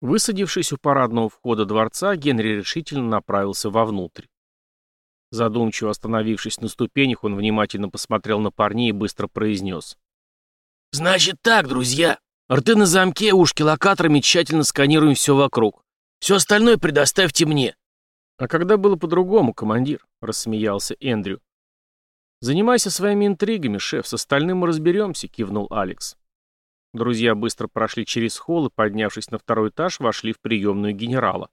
Высадившись у парадного входа дворца, Генри решительно направился вовнутрь. Задумчиво остановившись на ступенях, он внимательно посмотрел на парней и быстро произнес. «Значит так, друзья. Рты на замке, ушки локаторами, тщательно сканируем все вокруг. Все остальное предоставьте мне». «А когда было по-другому, командир?» — рассмеялся Эндрю. «Занимайся своими интригами, шеф, с остальным мы разберемся», — кивнул Алекс. Друзья быстро прошли через холл и, поднявшись на второй этаж, вошли в приемную генерала.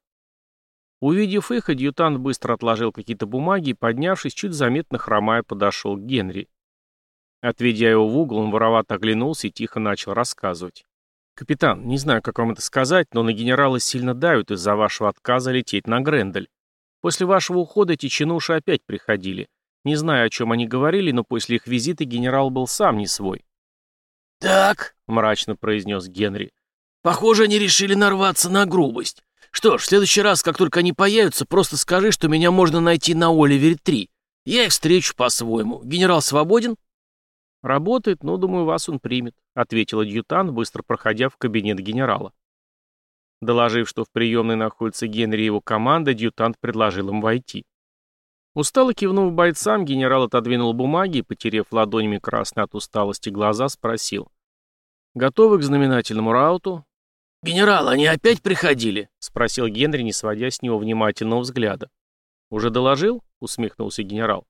Увидев их, адъютант быстро отложил какие-то бумаги и, поднявшись, чуть заметно хромая, подошел к Генри. Отведя его в угол, он воровато оглянулся и тихо начал рассказывать. «Капитан, не знаю, как вам это сказать, но на генерала сильно давят из-за вашего отказа лететь на Грендель. После вашего ухода эти чинуши опять приходили. Не знаю, о чем они говорили, но после их визита генерал был сам не свой». «Так», — мрачно произнес Генри, — «похоже, они решили нарваться на грубость. Что ж, в следующий раз, как только они появятся, просто скажи, что меня можно найти на Оливере-3. Я их встречу по-своему. Генерал свободен?» «Работает, но, думаю, вас он примет», — ответил адъютант, быстро проходя в кабинет генерала. Доложив, что в приемной находится Генри и его команда, адъютант предложил им войти. Устало кивнув бойцам, генерал отодвинул бумаги и, потерев ладонями красные от усталости глаза, спросил. «Готовы к знаменательному рауту?» «Генерал, они опять приходили?» — спросил Генри, не сводя с него внимательного взгляда. «Уже доложил?» — усмехнулся генерал.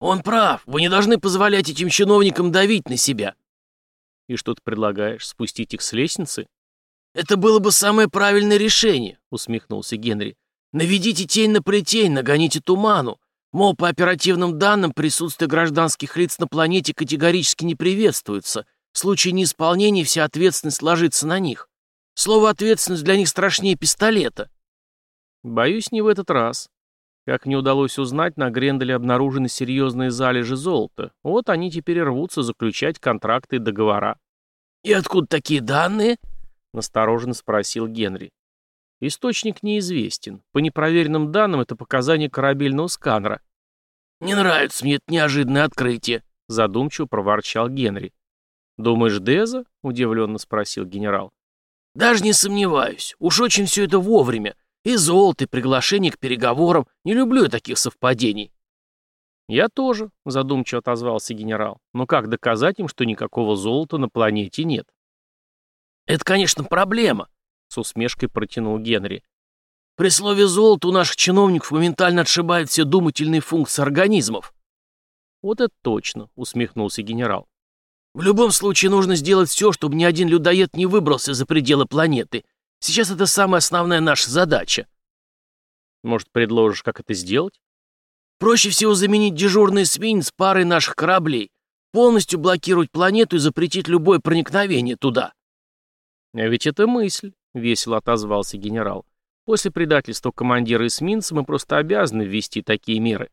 «Он прав. Вы не должны позволять этим чиновникам давить на себя». «И что ты предлагаешь? Спустить их с лестницы?» «Это было бы самое правильное решение», — усмехнулся Генри. «Наведите тень на плетень, нагоните туману. Мол, по оперативным данным, присутствие гражданских лиц на планете категорически не приветствуется. В случае неисполнения вся ответственность ложится на них. Слово «ответственность» для них страшнее пистолета. Боюсь, не в этот раз. Как мне удалось узнать, на Гренделе обнаружены серьезные залежи золота. Вот они теперь рвутся заключать контракты и договора. «И откуда такие данные?» — настороженно спросил Генри. Источник неизвестен. По непроверенным данным, это показания корабельного сканера. «Не нравится мне это неожиданное открытие», — задумчиво проворчал Генри. «Думаешь, Деза?» — удивленно спросил генерал. Даже не сомневаюсь. Уж очень все это вовремя. И золото, и приглашение к переговорам. Не люблю я таких совпадений. Я тоже, задумчиво отозвался генерал. Но как доказать им, что никакого золота на планете нет? Это, конечно, проблема, с усмешкой протянул Генри. При слове «золото» у наших чиновников моментально отшибают все думательные функции организмов. Вот это точно, усмехнулся генерал. В любом случае нужно сделать все, чтобы ни один людоед не выбрался за пределы планеты. Сейчас это самая основная наша задача. Может, предложишь, как это сделать? Проще всего заменить дежурный с парой наших кораблей, полностью блокировать планету и запретить любое проникновение туда. А ведь это мысль, весело отозвался генерал. После предательства командира эсминца мы просто обязаны ввести такие меры.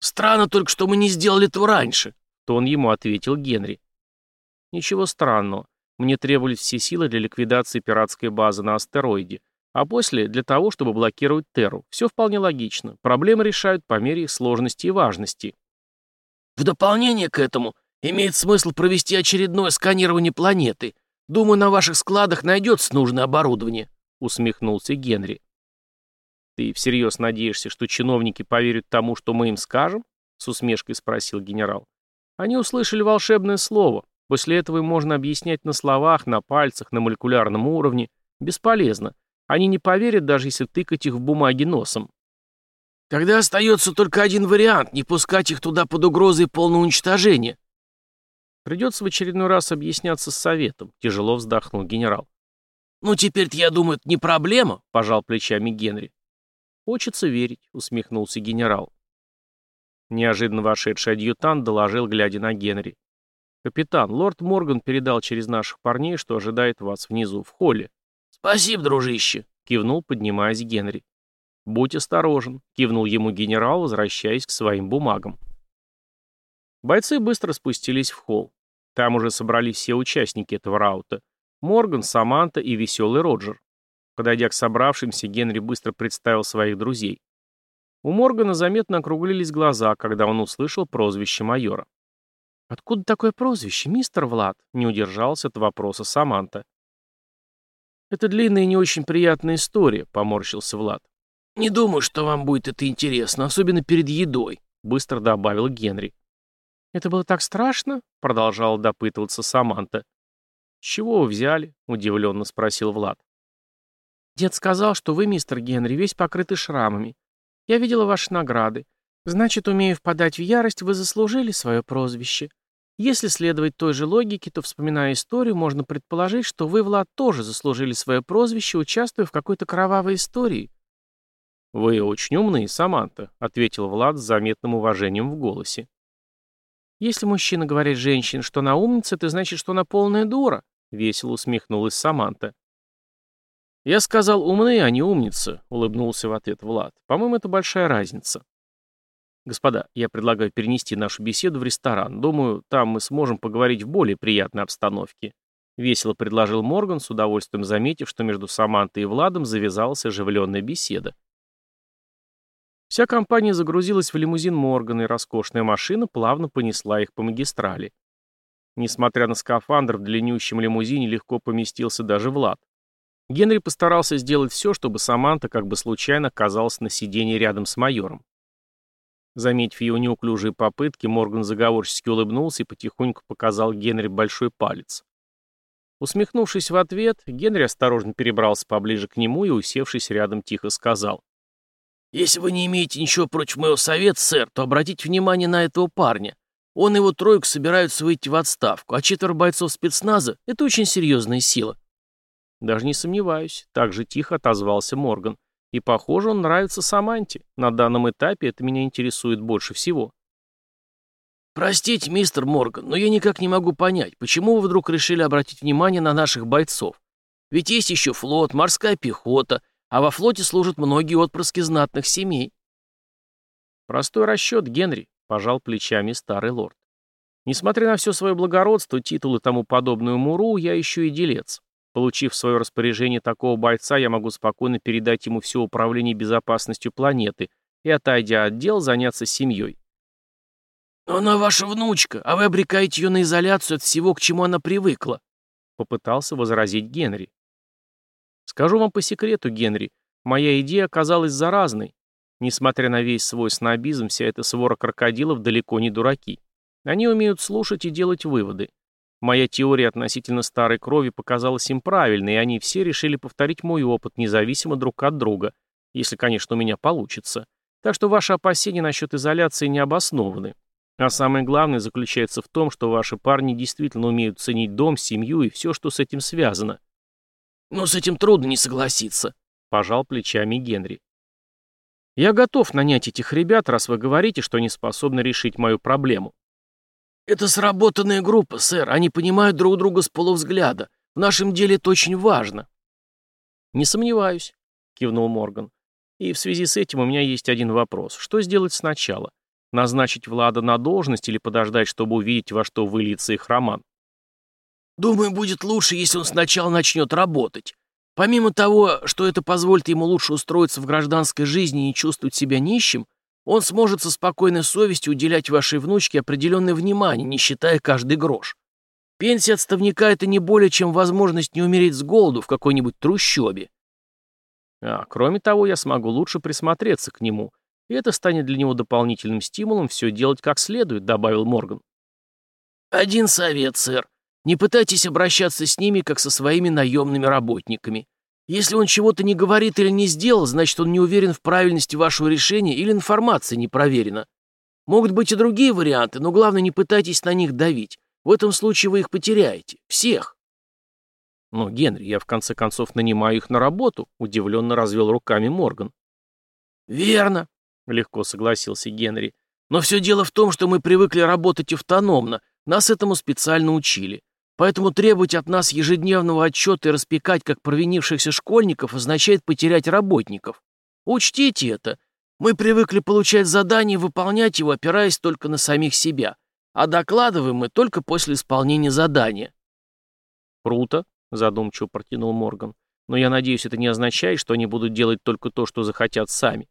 Странно только, что мы не сделали этого раньше, то он ему ответил Генри. Ничего странного. Мне требовались все силы для ликвидации пиратской базы на астероиде, а после для того, чтобы блокировать Терру. Все вполне логично. Проблемы решают по мере их сложности и важности. В дополнение к этому имеет смысл провести очередное сканирование планеты. Думаю, на ваших складах найдется нужное оборудование, усмехнулся Генри. Ты всерьез надеешься, что чиновники поверят тому, что мы им скажем? С усмешкой спросил генерал. Они услышали волшебное слово, После этого им можно объяснять на словах, на пальцах, на молекулярном уровне. Бесполезно. Они не поверят, даже если тыкать их в бумаге носом. Тогда остается только один вариант — не пускать их туда под угрозой полного уничтожения. Придется в очередной раз объясняться с советом, тяжело вздохнул генерал. Ну, теперь-то, я думаю, это не проблема, пожал плечами Генри. Хочется верить, усмехнулся генерал. Неожиданно вошедший адъютант доложил, глядя на Генри. «Капитан, лорд Морган передал через наших парней, что ожидает вас внизу, в холле». «Спасибо, дружище», — кивнул, поднимаясь Генри. «Будь осторожен», — кивнул ему генерал, возвращаясь к своим бумагам. Бойцы быстро спустились в холл. Там уже собрались все участники этого раута. Морган, Саманта и веселый Роджер. Подойдя к собравшимся, Генри быстро представил своих друзей. У Моргана заметно округлились глаза, когда он услышал прозвище майора. «Откуда такое прозвище, мистер Влад?» — не удержался от вопроса Саманта. Это длинная и не очень приятная история, поморщился Влад. Не думаю, что вам будет это интересно, особенно перед едой, быстро добавил Генри. Это было так страшно? продолжала допытываться Саманта. Чего вы взяли? удивленно спросил Влад. Дед сказал, что вы, мистер Генри, весь покрыты шрамами. Я видела ваши награды. Значит, умея впадать в ярость, вы заслужили свое прозвище. Если следовать той же логике, то, вспоминая историю, можно предположить, что вы, Влад, тоже заслужили свое прозвище, участвуя в какой-то кровавой истории. «Вы очень умные, Саманта», — ответил Влад с заметным уважением в голосе. «Если мужчина говорит женщине, что она умница, это значит, что она полная дура», — весело усмехнулась Саманта. «Я сказал умные, а не умница», — улыбнулся в ответ Влад. «По-моему, это большая разница». «Господа, я предлагаю перенести нашу беседу в ресторан. Думаю, там мы сможем поговорить в более приятной обстановке», — весело предложил Морган, с удовольствием заметив, что между Самантой и Владом завязалась оживленная беседа. Вся компания загрузилась в лимузин Моргана, и роскошная машина плавно понесла их по магистрали. Несмотря на скафандр, в длиннющем лимузине легко поместился даже Влад. Генри постарался сделать все, чтобы Саманта как бы случайно оказалась на сиденье рядом с майором. Заметив его неуклюжие попытки, Морган заговорчески улыбнулся и потихоньку показал Генри большой палец. Усмехнувшись в ответ, Генри осторожно перебрался поближе к нему и, усевшись рядом, тихо сказал. «Если вы не имеете ничего против моего совета, сэр, то обратите внимание на этого парня. Он и его тройку собираются выйти в отставку, а четверо бойцов спецназа — это очень серьезная сила». «Даже не сомневаюсь», — так же тихо отозвался Морган. И, похоже, он нравится Саманте. На данном этапе это меня интересует больше всего. «Простите, мистер Морган, но я никак не могу понять, почему вы вдруг решили обратить внимание на наших бойцов? Ведь есть еще флот, морская пехота, а во флоте служат многие отпрыски знатных семей». «Простой расчет, Генри», — пожал плечами старый лорд. «Несмотря на все свое благородство, титул и тому подобную муру, я еще и делец. Получив в свое распоряжение такого бойца, я могу спокойно передать ему все управление безопасностью планеты и, отойдя от дел, заняться семьей. «Но она ваша внучка, а вы обрекаете ее на изоляцию от всего, к чему она привыкла», — попытался возразить Генри. «Скажу вам по секрету, Генри, моя идея оказалась заразной. Несмотря на весь свой снобизм, вся эта свора крокодилов далеко не дураки. Они умеют слушать и делать выводы. Моя теория относительно старой крови показалась им правильной, и они все решили повторить мой опыт, независимо друг от друга, если, конечно, у меня получится. Так что ваши опасения насчет изоляции не обоснованы. А самое главное заключается в том, что ваши парни действительно умеют ценить дом, семью и все, что с этим связано. «Но с этим трудно не согласиться», — пожал плечами Генри. «Я готов нанять этих ребят, раз вы говорите, что они способны решить мою проблему. «Это сработанная группа, сэр. Они понимают друг друга с полувзгляда. В нашем деле это очень важно». «Не сомневаюсь», — кивнул Морган. «И в связи с этим у меня есть один вопрос. Что сделать сначала? Назначить Влада на должность или подождать, чтобы увидеть, во что выльется их роман?» «Думаю, будет лучше, если он сначала начнет работать. Помимо того, что это позволит ему лучше устроиться в гражданской жизни и чувствовать себя нищим, он сможет со спокойной совестью уделять вашей внучке определенное внимание, не считая каждый грош. Пенсия отставника — это не более чем возможность не умереть с голоду в какой-нибудь трущобе. А, кроме того, я смогу лучше присмотреться к нему, и это станет для него дополнительным стимулом все делать как следует», — добавил Морган. «Один совет, сэр. Не пытайтесь обращаться с ними, как со своими наемными работниками. Если он чего-то не говорит или не сделал, значит, он не уверен в правильности вашего решения или информация не проверена. Могут быть и другие варианты, но главное, не пытайтесь на них давить. В этом случае вы их потеряете. Всех. Но, Генри, я в конце концов нанимаю их на работу, удивленно развел руками Морган. Верно, легко согласился Генри. Но все дело в том, что мы привыкли работать автономно. Нас этому специально учили. Поэтому требовать от нас ежедневного отчета и распекать как провинившихся школьников означает потерять работников. Учтите это. Мы привыкли получать задание и выполнять его, опираясь только на самих себя. А докладываем мы только после исполнения задания. «Круто», — задумчиво протянул Морган. «Но я надеюсь, это не означает, что они будут делать только то, что захотят сами».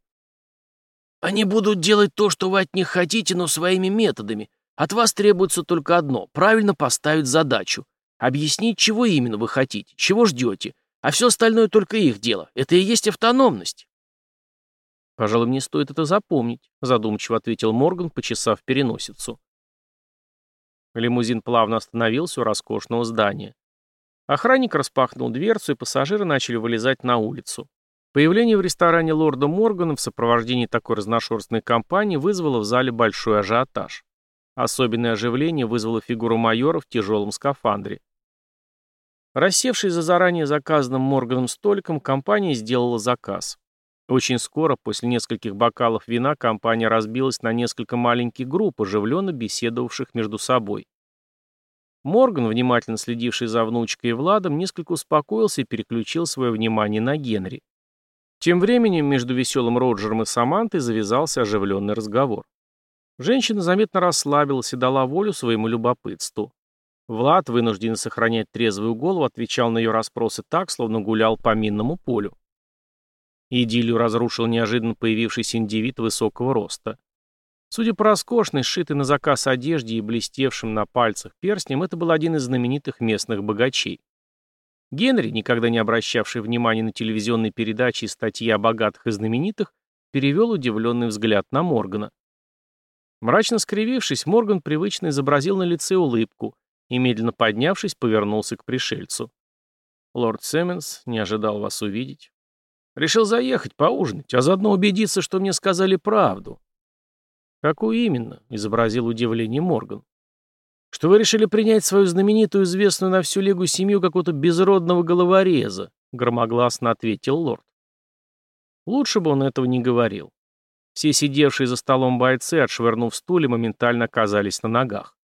«Они будут делать то, что вы от них хотите, но своими методами, от вас требуется только одно – правильно поставить задачу. Объяснить, чего именно вы хотите, чего ждете. а все остальное только их дело. Это и есть автономность. «Пожалуй, мне стоит это запомнить», — задумчиво ответил Морган, почесав переносицу. Лимузин плавно остановился у роскошного здания. Охранник распахнул дверцу, и пассажиры начали вылезать на улицу. Появление в ресторане лорда Моргана в сопровождении такой разношерстной компании вызвало в зале большой ажиотаж. Особенное оживление вызвала фигура майора в тяжелом скафандре. Рассевшись за заранее заказанным Морганом столиком, компания сделала заказ. Очень скоро, после нескольких бокалов вина, компания разбилась на несколько маленьких групп, оживленно беседовавших между собой. Морган, внимательно следивший за внучкой и Владом, несколько успокоился и переключил свое внимание на Генри. Тем временем между веселым Роджером и Самантой завязался оживленный разговор. Женщина заметно расслабилась и дала волю своему любопытству. Влад, вынужденный сохранять трезвую голову, отвечал на ее расспросы так, словно гулял по минному полю. Идиллию разрушил неожиданно появившийся индивид высокого роста. Судя по роскошной, сшитой на заказ одежде и блестевшим на пальцах перстням, это был один из знаменитых местных богачей. Генри, никогда не обращавший внимания на телевизионные передачи и статьи о богатых и знаменитых, перевел удивленный взгляд на Моргана. Мрачно скривившись, Морган привычно изобразил на лице улыбку и, медленно поднявшись, повернулся к пришельцу. «Лорд Сэммонс не ожидал вас увидеть. Решил заехать, поужинать, а заодно убедиться, что мне сказали правду. «Какую именно?» — изобразил удивление Морган. «Что вы решили принять свою знаменитую, известную на всю лигу семью какого-то безродного головореза», — громогласно ответил лорд. Лучше бы он этого не говорил. Все сидевшие за столом бойцы, отшвырнув стулья, моментально оказались на ногах.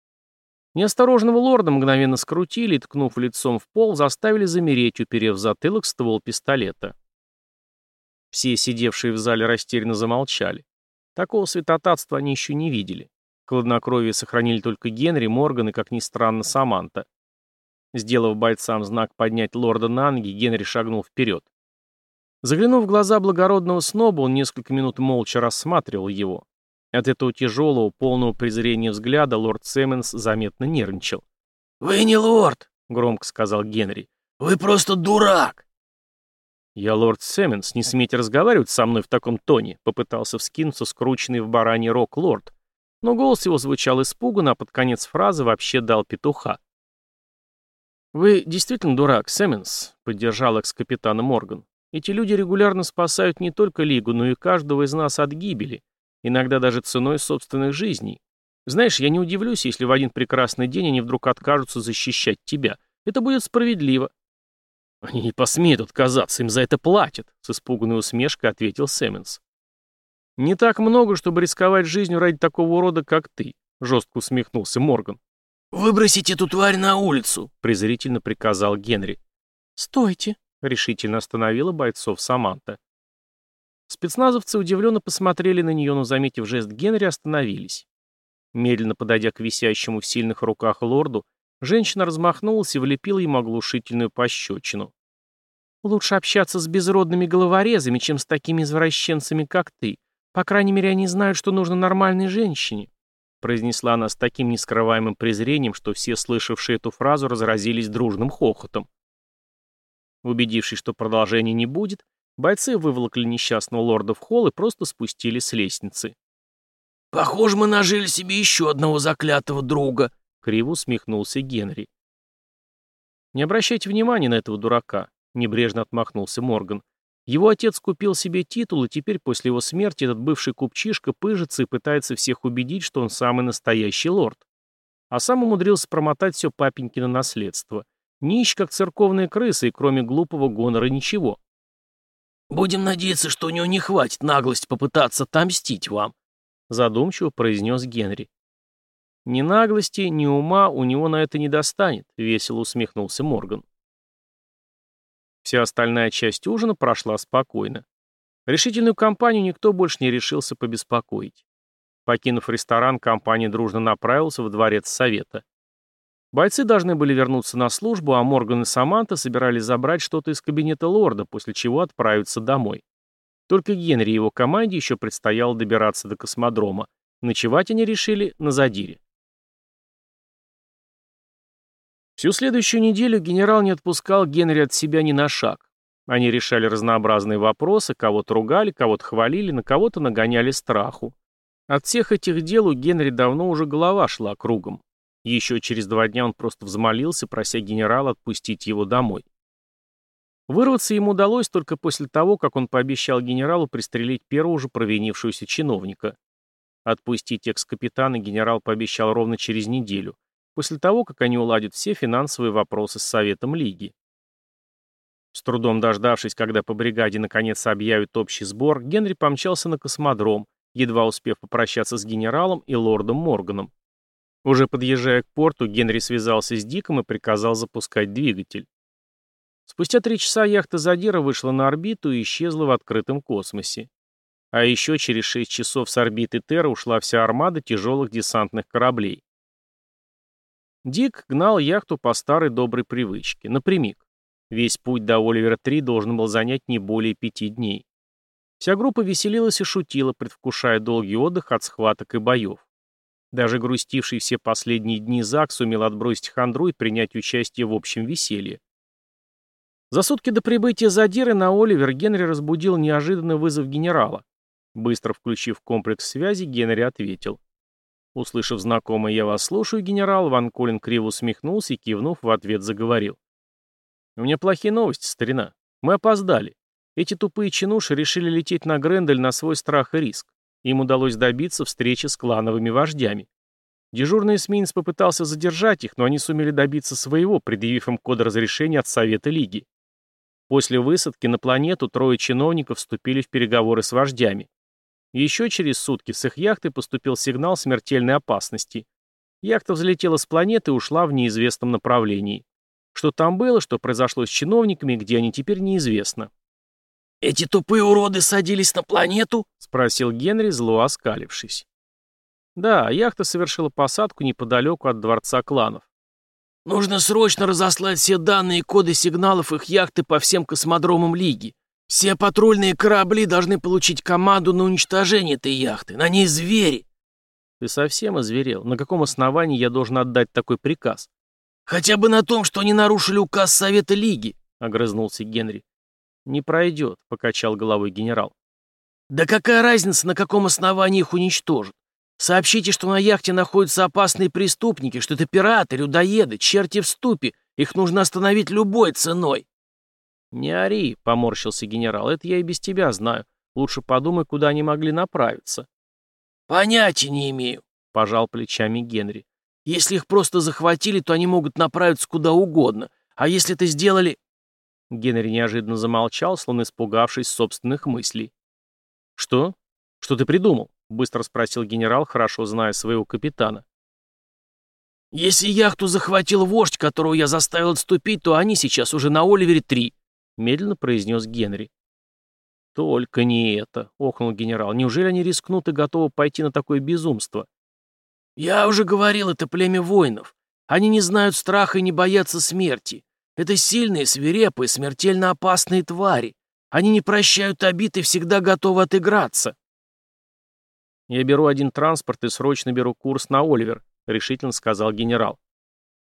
Неосторожного лорда мгновенно скрутили и, ткнув лицом в пол, заставили замереть, уперев затылок ствол пистолета. Все сидевшие в зале растерянно замолчали. Такого святотатства они еще не видели. Хладнокровие сохранили только Генри, Морган и, как ни странно, Саманта. Сделав бойцам знак поднять лорда на ноги, Генри шагнул вперед. Заглянув в глаза благородного сноба, он несколько минут молча рассматривал его. От этого тяжелого, полного презрения взгляда лорд Сэммонс заметно нервничал. «Вы не лорд», — громко сказал Генри. «Вы просто дурак!» «Я лорд Сэммонс, не смейте разговаривать со мной в таком тоне», попытался вскинуться скрученный в бараний рог лорд, но голос его звучал испуганно, а под конец фразы вообще дал петуха. «Вы действительно дурак, Сэммонс», — поддержал экс-капитана Морган. «Эти люди регулярно спасают не только Лигу, но и каждого из нас от гибели, иногда даже ценой собственных жизней. Знаешь, я не удивлюсь, если в один прекрасный день они вдруг откажутся защищать тебя. Это будет справедливо. «Они не посмеют отказаться, им за это платят», — с испуганной усмешкой ответил Сэммонс. «Не так много, чтобы рисковать жизнью ради такого урода, как ты», — жестко усмехнулся Морган. «Выбросите эту тварь на улицу», — презрительно приказал Генри. «Стойте», — решительно остановила бойцов Саманта. Спецназовцы удивленно посмотрели на нее, но, заметив жест Генри, остановились. Медленно подойдя к висящему в сильных руках лорду, Женщина размахнулась и влепила ему оглушительную пощечину. «Лучше общаться с безродными головорезами, чем с такими извращенцами, как ты. По крайней мере, они знают, что нужно нормальной женщине», произнесла она с таким нескрываемым презрением, что все, слышавшие эту фразу, разразились дружным хохотом. Убедившись, что продолжения не будет, бойцы выволокли несчастного лорда в холл и просто спустили с лестницы. «Похоже, мы нажили себе еще одного заклятого друга», Криво усмехнулся Генри. «Не обращайте внимания на этого дурака», — небрежно отмахнулся Морган. «Его отец купил себе титул, и теперь после его смерти этот бывший купчишка пыжится и пытается всех убедить, что он самый настоящий лорд. А сам умудрился промотать все папенькино наследство. Нищ, как церковная крыса, и кроме глупого гонора ничего». «Будем надеяться, что у него не хватит наглости попытаться отомстить вам», — задумчиво произнес Генри. Ни наглости, ни ума у него на это не достанет, весело усмехнулся Морган. Вся остальная часть ужина прошла спокойно. Решительную компанию никто больше не решился побеспокоить. Покинув ресторан, компания дружно направилась в дворец совета. Бойцы должны были вернуться на службу, а Морган и Саманта собирались забрать что-то из кабинета лорда, после чего отправиться домой. Только Генри и его команде еще предстояло добираться до космодрома. Ночевать они решили на Задире. Всю следующую неделю генерал не отпускал Генри от себя ни на шаг. Они решали разнообразные вопросы, кого-то ругали, кого-то хвалили, на кого-то нагоняли страху. От всех этих дел у Генри давно уже голова шла кругом. Еще через два дня он просто взмолился, прося генерала отпустить его домой. Вырваться ему удалось только после того, как он пообещал генералу пристрелить первого же провинившегося чиновника. Отпустить экс-капитана генерал пообещал ровно через неделю, после того, как они уладят все финансовые вопросы с Советом Лиги. С трудом дождавшись, когда по бригаде наконец объявят общий сбор, Генри помчался на космодром, едва успев попрощаться с генералом и лордом Морганом. Уже подъезжая к порту, Генри связался с Диком и приказал запускать двигатель. Спустя три часа яхта Задира вышла на орбиту и исчезла в открытом космосе. А еще через шесть часов с орбиты Терра ушла вся армада тяжелых десантных кораблей. Дик гнал яхту по старой доброй привычке, напрямик. Весь путь до Оливера-3 должен был занять не более пяти дней. Вся группа веселилась и шутила, предвкушая долгий отдых от схваток и боев. Даже грустивший все последние дни Зак сумел отбросить хандру и принять участие в общем веселье. За сутки до прибытия задиры на Оливер Генри разбудил неожиданный вызов генерала. Быстро включив комплекс связи, Генри ответил. Услышав знакомое «Я вас слушаю, генерал», Ван Колин криво усмехнулся и, кивнув, в ответ заговорил. «У меня плохие новости, старина. Мы опоздали. Эти тупые чинуши решили лететь на Грендель на свой страх и риск. Им удалось добиться встречи с клановыми вождями. Дежурный эсминец попытался задержать их, но они сумели добиться своего, предъявив им код разрешения от Совета Лиги. После высадки на планету трое чиновников вступили в переговоры с вождями. Еще через сутки с их яхты поступил сигнал смертельной опасности. Яхта взлетела с планеты и ушла в неизвестном направлении. Что там было, что произошло с чиновниками, где они теперь неизвестно. «Эти тупые уроды садились на планету?» — спросил Генри, зло оскалившись. Да, яхта совершила посадку неподалеку от Дворца кланов. Нужно срочно разослать все данные и коды сигналов их яхты по всем космодромам Лиги. Все патрульные корабли должны получить команду на уничтожение этой яхты. На ней звери. Ты совсем озверел? На каком основании я должен отдать такой приказ? Хотя бы на том, что они нарушили указ Совета Лиги, огрызнулся Генри. Не пройдет, покачал головой генерал. Да какая разница, на каком основании их уничтожат? Сообщите, что на яхте находятся опасные преступники, что это пираты, людоеды, черти в ступе. Их нужно остановить любой ценой. Не ори, поморщился генерал, это я и без тебя знаю. Лучше подумай, куда они могли направиться. Понятия не имею, пожал плечами Генри. Если их просто захватили, то они могут направиться куда угодно. А если это сделали... Генри неожиданно замолчал, словно испугавшись собственных мыслей. «Что? Что ты придумал?» быстро спросил генерал, хорошо зная своего капитана. «Если яхту захватил вождь, которого я заставил отступить, то они сейчас уже на Оливере-3», — медленно произнес Генри. «Только не это», — охнул генерал. «Неужели они рискнут и готовы пойти на такое безумство?» «Я уже говорил, это племя воинов. Они не знают страха и не боятся смерти. Это сильные, свирепые, смертельно опасные твари. Они не прощают обид и всегда готовы отыграться». «Я беру один транспорт и срочно беру курс на Оливер», — решительно сказал генерал.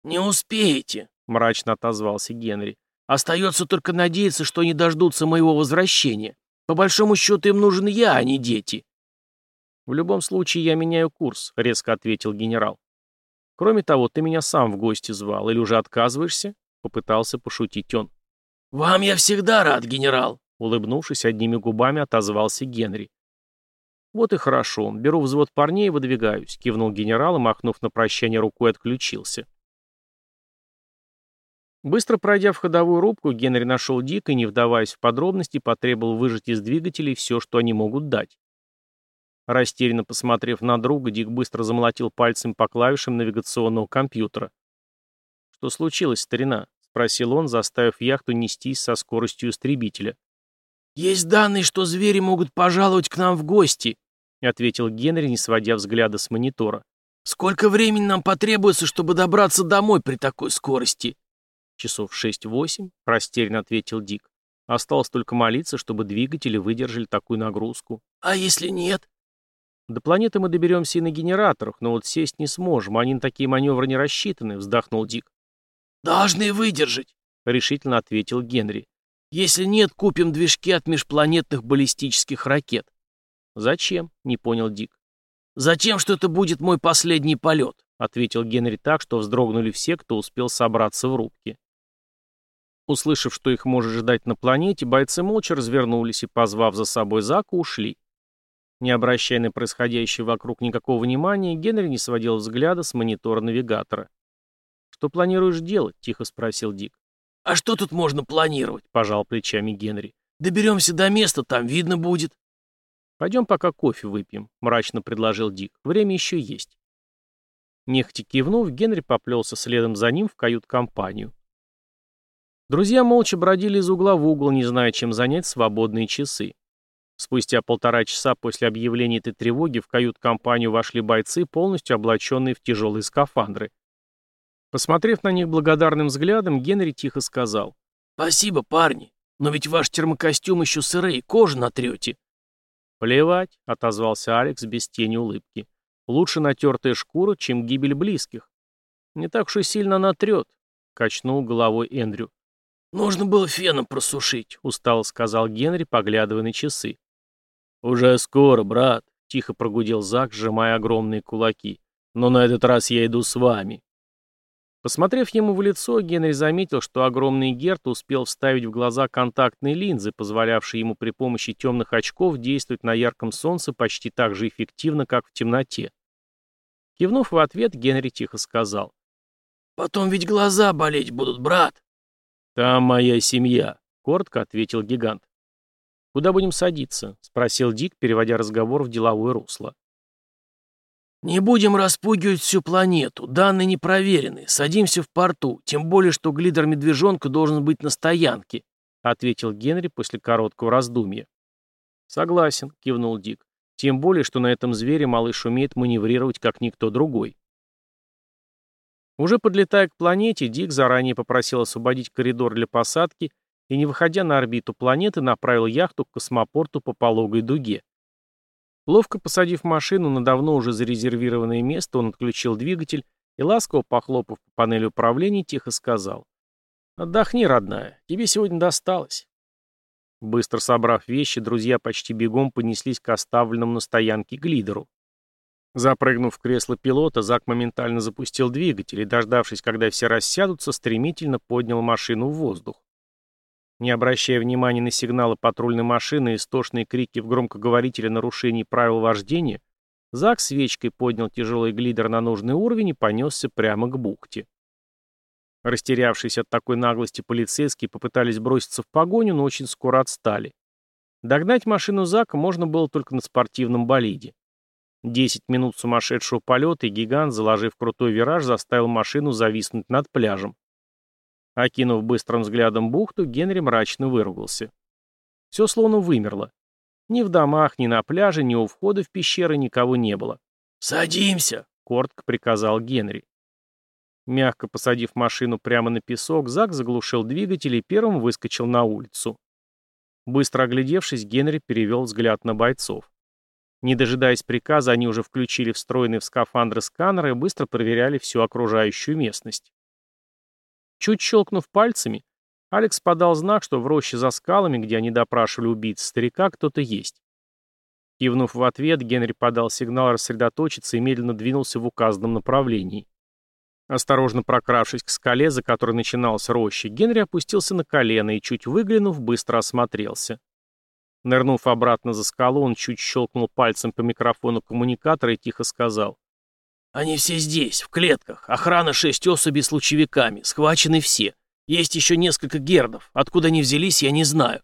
«Не успеете», — мрачно отозвался Генри. «Остается только надеяться, что они дождутся моего возвращения. По большому счету им нужен я, а не дети». «В любом случае я меняю курс», — резко ответил генерал. «Кроме того, ты меня сам в гости звал, или уже отказываешься?» — попытался пошутить он. «Вам я всегда рад, генерал», — улыбнувшись одними губами, отозвался Генри. «Вот и хорошо. Беру взвод парней и выдвигаюсь», — кивнул генерал и, махнув на прощание рукой, отключился. Быстро пройдя в ходовую рубку, Генри нашел Дика и, не вдаваясь в подробности, потребовал выжать из двигателей все, что они могут дать. Растерянно посмотрев на друга, Дик быстро замолотил пальцем по клавишам навигационного компьютера. «Что случилось, старина?» — спросил он, заставив яхту нестись со скоростью истребителя. «Есть данные, что звери могут пожаловать к нам в гости», ответил Генри, не сводя взгляда с монитора. «Сколько времени нам потребуется, чтобы добраться домой при такой скорости?» «Часов шесть-восемь», — растерянно ответил Дик. «Осталось только молиться, чтобы двигатели выдержали такую нагрузку». «А если нет?» «До планеты мы доберемся и на генераторах, но вот сесть не сможем, они на такие маневры не рассчитаны», — вздохнул Дик. «Должны выдержать», — решительно ответил Генри. Если нет, купим движки от межпланетных баллистических ракет». «Зачем?» — не понял Дик. «Затем, что это будет мой последний полет», — ответил Генри так, что вздрогнули все, кто успел собраться в рубке. Услышав, что их может ждать на планете, бойцы молча развернулись и, позвав за собой Заку, ушли. Не обращая на происходящее вокруг никакого внимания, Генри не сводил взгляда с монитора навигатора. «Что планируешь делать?» — тихо спросил Дик. «А что тут можно планировать?» — пожал плечами Генри. «Доберемся до места, там видно будет». «Пойдем пока кофе выпьем», — мрачно предложил Дик. «Время еще есть». Нехотя кивнув, Генри поплелся следом за ним в кают-компанию. Друзья молча бродили из угла в угол, не зная, чем занять свободные часы. Спустя полтора часа после объявления этой тревоги в кают-компанию вошли бойцы, полностью облаченные в тяжелые скафандры. Посмотрев на них благодарным взглядом, Генри тихо сказал. «Спасибо, парни, но ведь ваш термокостюм еще сырые, кожу натрете». «Плевать», — отозвался Алекс без тени улыбки. «Лучше натертая шкура, чем гибель близких». «Не так уж и сильно натрет», — качнул головой Эндрю. «Нужно было феном просушить», — устало сказал Генри, поглядывая на часы. «Уже скоро, брат», — тихо прогудел Зак, сжимая огромные кулаки. «Но на этот раз я иду с вами». Посмотрев ему в лицо, Генри заметил, что огромный Герт успел вставить в глаза контактные линзы, позволявшие ему при помощи темных очков действовать на ярком солнце почти так же эффективно, как в темноте. Кивнув в ответ, Генри тихо сказал. «Потом ведь глаза болеть будут, брат». «Там моя семья», — коротко ответил гигант. «Куда будем садиться?» — спросил Дик, переводя разговор в деловое русло. «Не будем распугивать всю планету. Данные не проверены. Садимся в порту. Тем более, что глидер-медвежонка должен быть на стоянке», — ответил Генри после короткого раздумья. «Согласен», — кивнул Дик. «Тем более, что на этом звере малыш умеет маневрировать, как никто другой». Уже подлетая к планете, Дик заранее попросил освободить коридор для посадки и, не выходя на орбиту планеты, направил яхту к космопорту по пологой дуге. Ловко посадив машину на давно уже зарезервированное место, он отключил двигатель и, ласково похлопав по панели управления, тихо сказал. «Отдохни, родная, тебе сегодня досталось». Быстро собрав вещи, друзья почти бегом понеслись к оставленному на стоянке глидеру. Запрыгнув в кресло пилота, Зак моментально запустил двигатель и, дождавшись, когда все рассядутся, стремительно поднял машину в воздух. Не обращая внимания на сигналы патрульной машины и истошные крики в громкоговорителе нарушений правил вождения, Зак свечкой поднял тяжелый глидер на нужный уровень и понесся прямо к бухте. Растерявшись от такой наглости полицейские попытались броситься в погоню, но очень скоро отстали. Догнать машину Зака можно было только на спортивном болиде. Десять минут сумасшедшего полета, и гигант, заложив крутой вираж, заставил машину зависнуть над пляжем. Окинув быстрым взглядом бухту, Генри мрачно выругался. Все словно вымерло. Ни в домах, ни на пляже, ни у входа в пещеры никого не было. «Садимся!» — коротко приказал Генри. Мягко посадив машину прямо на песок, Зак заглушил двигатель и первым выскочил на улицу. Быстро оглядевшись, Генри перевел взгляд на бойцов. Не дожидаясь приказа, они уже включили встроенные в скафандры сканеры и быстро проверяли всю окружающую местность. Чуть щелкнув пальцами, Алекс подал знак, что в роще за скалами, где они допрашивали убийц старика, кто-то есть. Кивнув в ответ, Генри подал сигнал рассредоточиться и медленно двинулся в указанном направлении. Осторожно прокравшись к скале, за которой начиналась роща, Генри опустился на колено и, чуть выглянув, быстро осмотрелся. Нырнув обратно за скалу, он чуть щелкнул пальцем по микрофону коммуникатора и тихо сказал. «Они все здесь, в клетках. Охрана шесть особей с лучевиками. Схвачены все. Есть еще несколько гердов. Откуда они взялись, я не знаю».